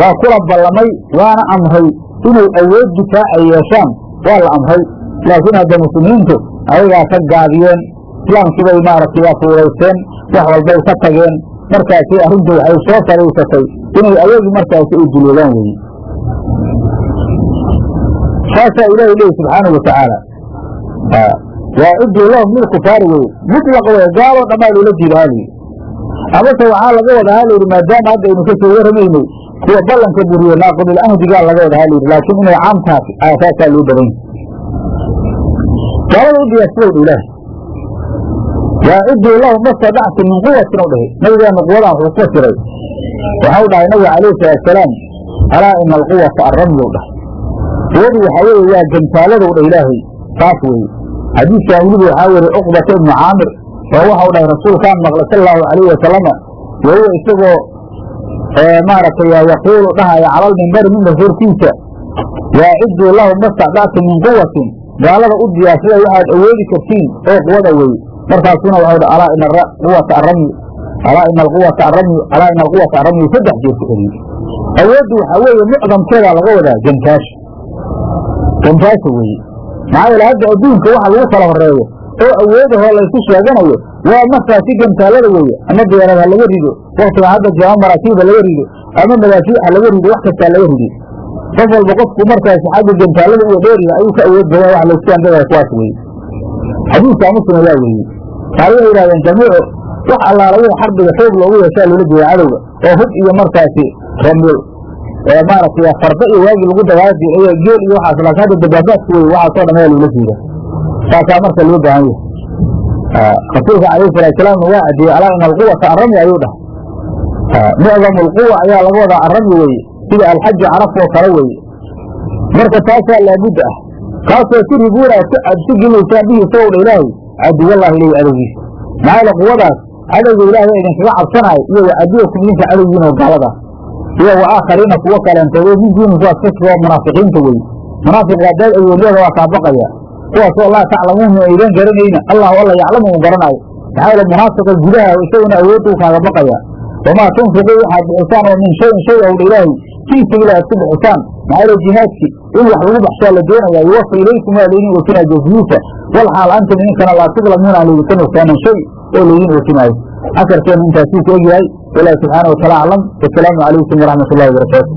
S1: waa kula ballamay waana amray inay awood difaaca yeeshaan waa la amray. Laakiin hadda muslimiintu ayagaa ka gaabiyeen islaamkibay maaragtay waa fuulaysteen wax walbay ka tageen markaasi arrintu waxay soo fadhiisatay inay ayagu markaasi ay duloodaan weeye saasaa ilaahay leeyi subxaanahu watacaala waacidduu lahum lilkufaari weye mutlaq weye gaaloo dhammaa loola halayidhi amase waxaa laga wada halayidhi maadaama hadda aynu ka soo warramaynay kuwa ballanka buriye naaqudul ahdigaa laga wada halayidhi laakiin inay caam tahay saasaa loo badan gaalada u diyaarsadow dha ilaahay. Waaciduu lahu mastadactu min quwatin u dhahay nabigeena quwadan wuxuu ku fasiray waxau dhahay nabiga calayhi salaatusalaam alaa ina alquwata arramyu dhahay quwadu waxaa weeye waa gantaaladw dha ilaahay taas weeye xadiiskan weliba waxaa weriye cuqbata ibnu caamir oo waxau dhahay rasuulkaan maqlay sala allahu calayhi wasalama wahuwa isagoo maaragtay yaquulu dhahaya calal mimbari minka hortiisa waaciduu lahu mastacdactu min quwatin gaalada u diyaarsada waxaad awoodi kartiin oo quwada weeye markaasuna waxau dha alaa ina quwata arramyu alaa ina alquwata arramyu alaa ina alquwata arramyu saddex jeer ku celiyey awooddu waxaa weeye mucdamkeedaa laga wadaa gantaasha gantaasha weeye maxaa yeele hadda adduunka waxa lagu kala horeeyo oo awoodahoo laysu sheeganayo waa markaasi gantaalada weeye ama ha laga rido waktiga hadda jama maraakiibha laga rido ama madaafiic ha laga rido wax kastaa laga rido. Qof walba qofku markaasi xagga gantaalada uga dheeriha ayuu ka awood badaa wax laysku andagaya kuwaas weeye. Xadiiskaa muslim ayaa weriyey qaar waxay yidhahdeen jamiicu wax allaala xarbiga xoog loogu yeeshaa loola jeeda cadowga oo hub iyo markaasi ramil maaragtay farda iyo waagii lagu dagaadi iyo geel iyo waxaas laakiin hadda dabaabaadka wey waxaasoo dhan ayaa loola jeeda saasaa marka loo baahan yahay. Rasuulka calayhi salaatusalaamna waa cadiyey alaa ina alquwata arrami ayuu dhahay mucdamu alquwa ayaa laga wadaa arrami weeye sida alxaju caraf oo kale weeye. Marka taasaa laabudda ah kaasoo turibuuna aad ku gelaysaan bihi isagoo dha ilaahay caduwallahi ileyhi cadowgiisa. Maxaa yeele quwadaas cadowga ilaahay idinkaga cabsanaayo iyo wa caduwakum idinka cadowgiin oo gaaladaas iyo wa aakhariina kuwo kaleentoodoo min sugo munaafiqiinta weye munaafiqa haddaad awoodlada waa kaa baqaya kuwaasoo laa taclamuuna aydan garanayna allahu alla yaclamu u garanaayo maxaa yeele munaafiqa gudaha isaguna awooduu kaaga baqaya. Wamaa tunfiquu waxaad bixisaan oo min shayin shay owdha ilaahay. Fii sabiila aad ku bixisaan maxaa yeele jihaadki in wax lagu baxshaa la doonaya yuwafa ilaykum waa laydin oofinaya jazyiisa wal xaal antum idinkana laa tudlamuuna aan laydinka nugsaanin shay oo laydin oofinaayo casharkeenu intaasuu ku egyahay ilaahi subxaana wataala aclam wasalaamu calaykum waraxmat ullahi wabarakaatu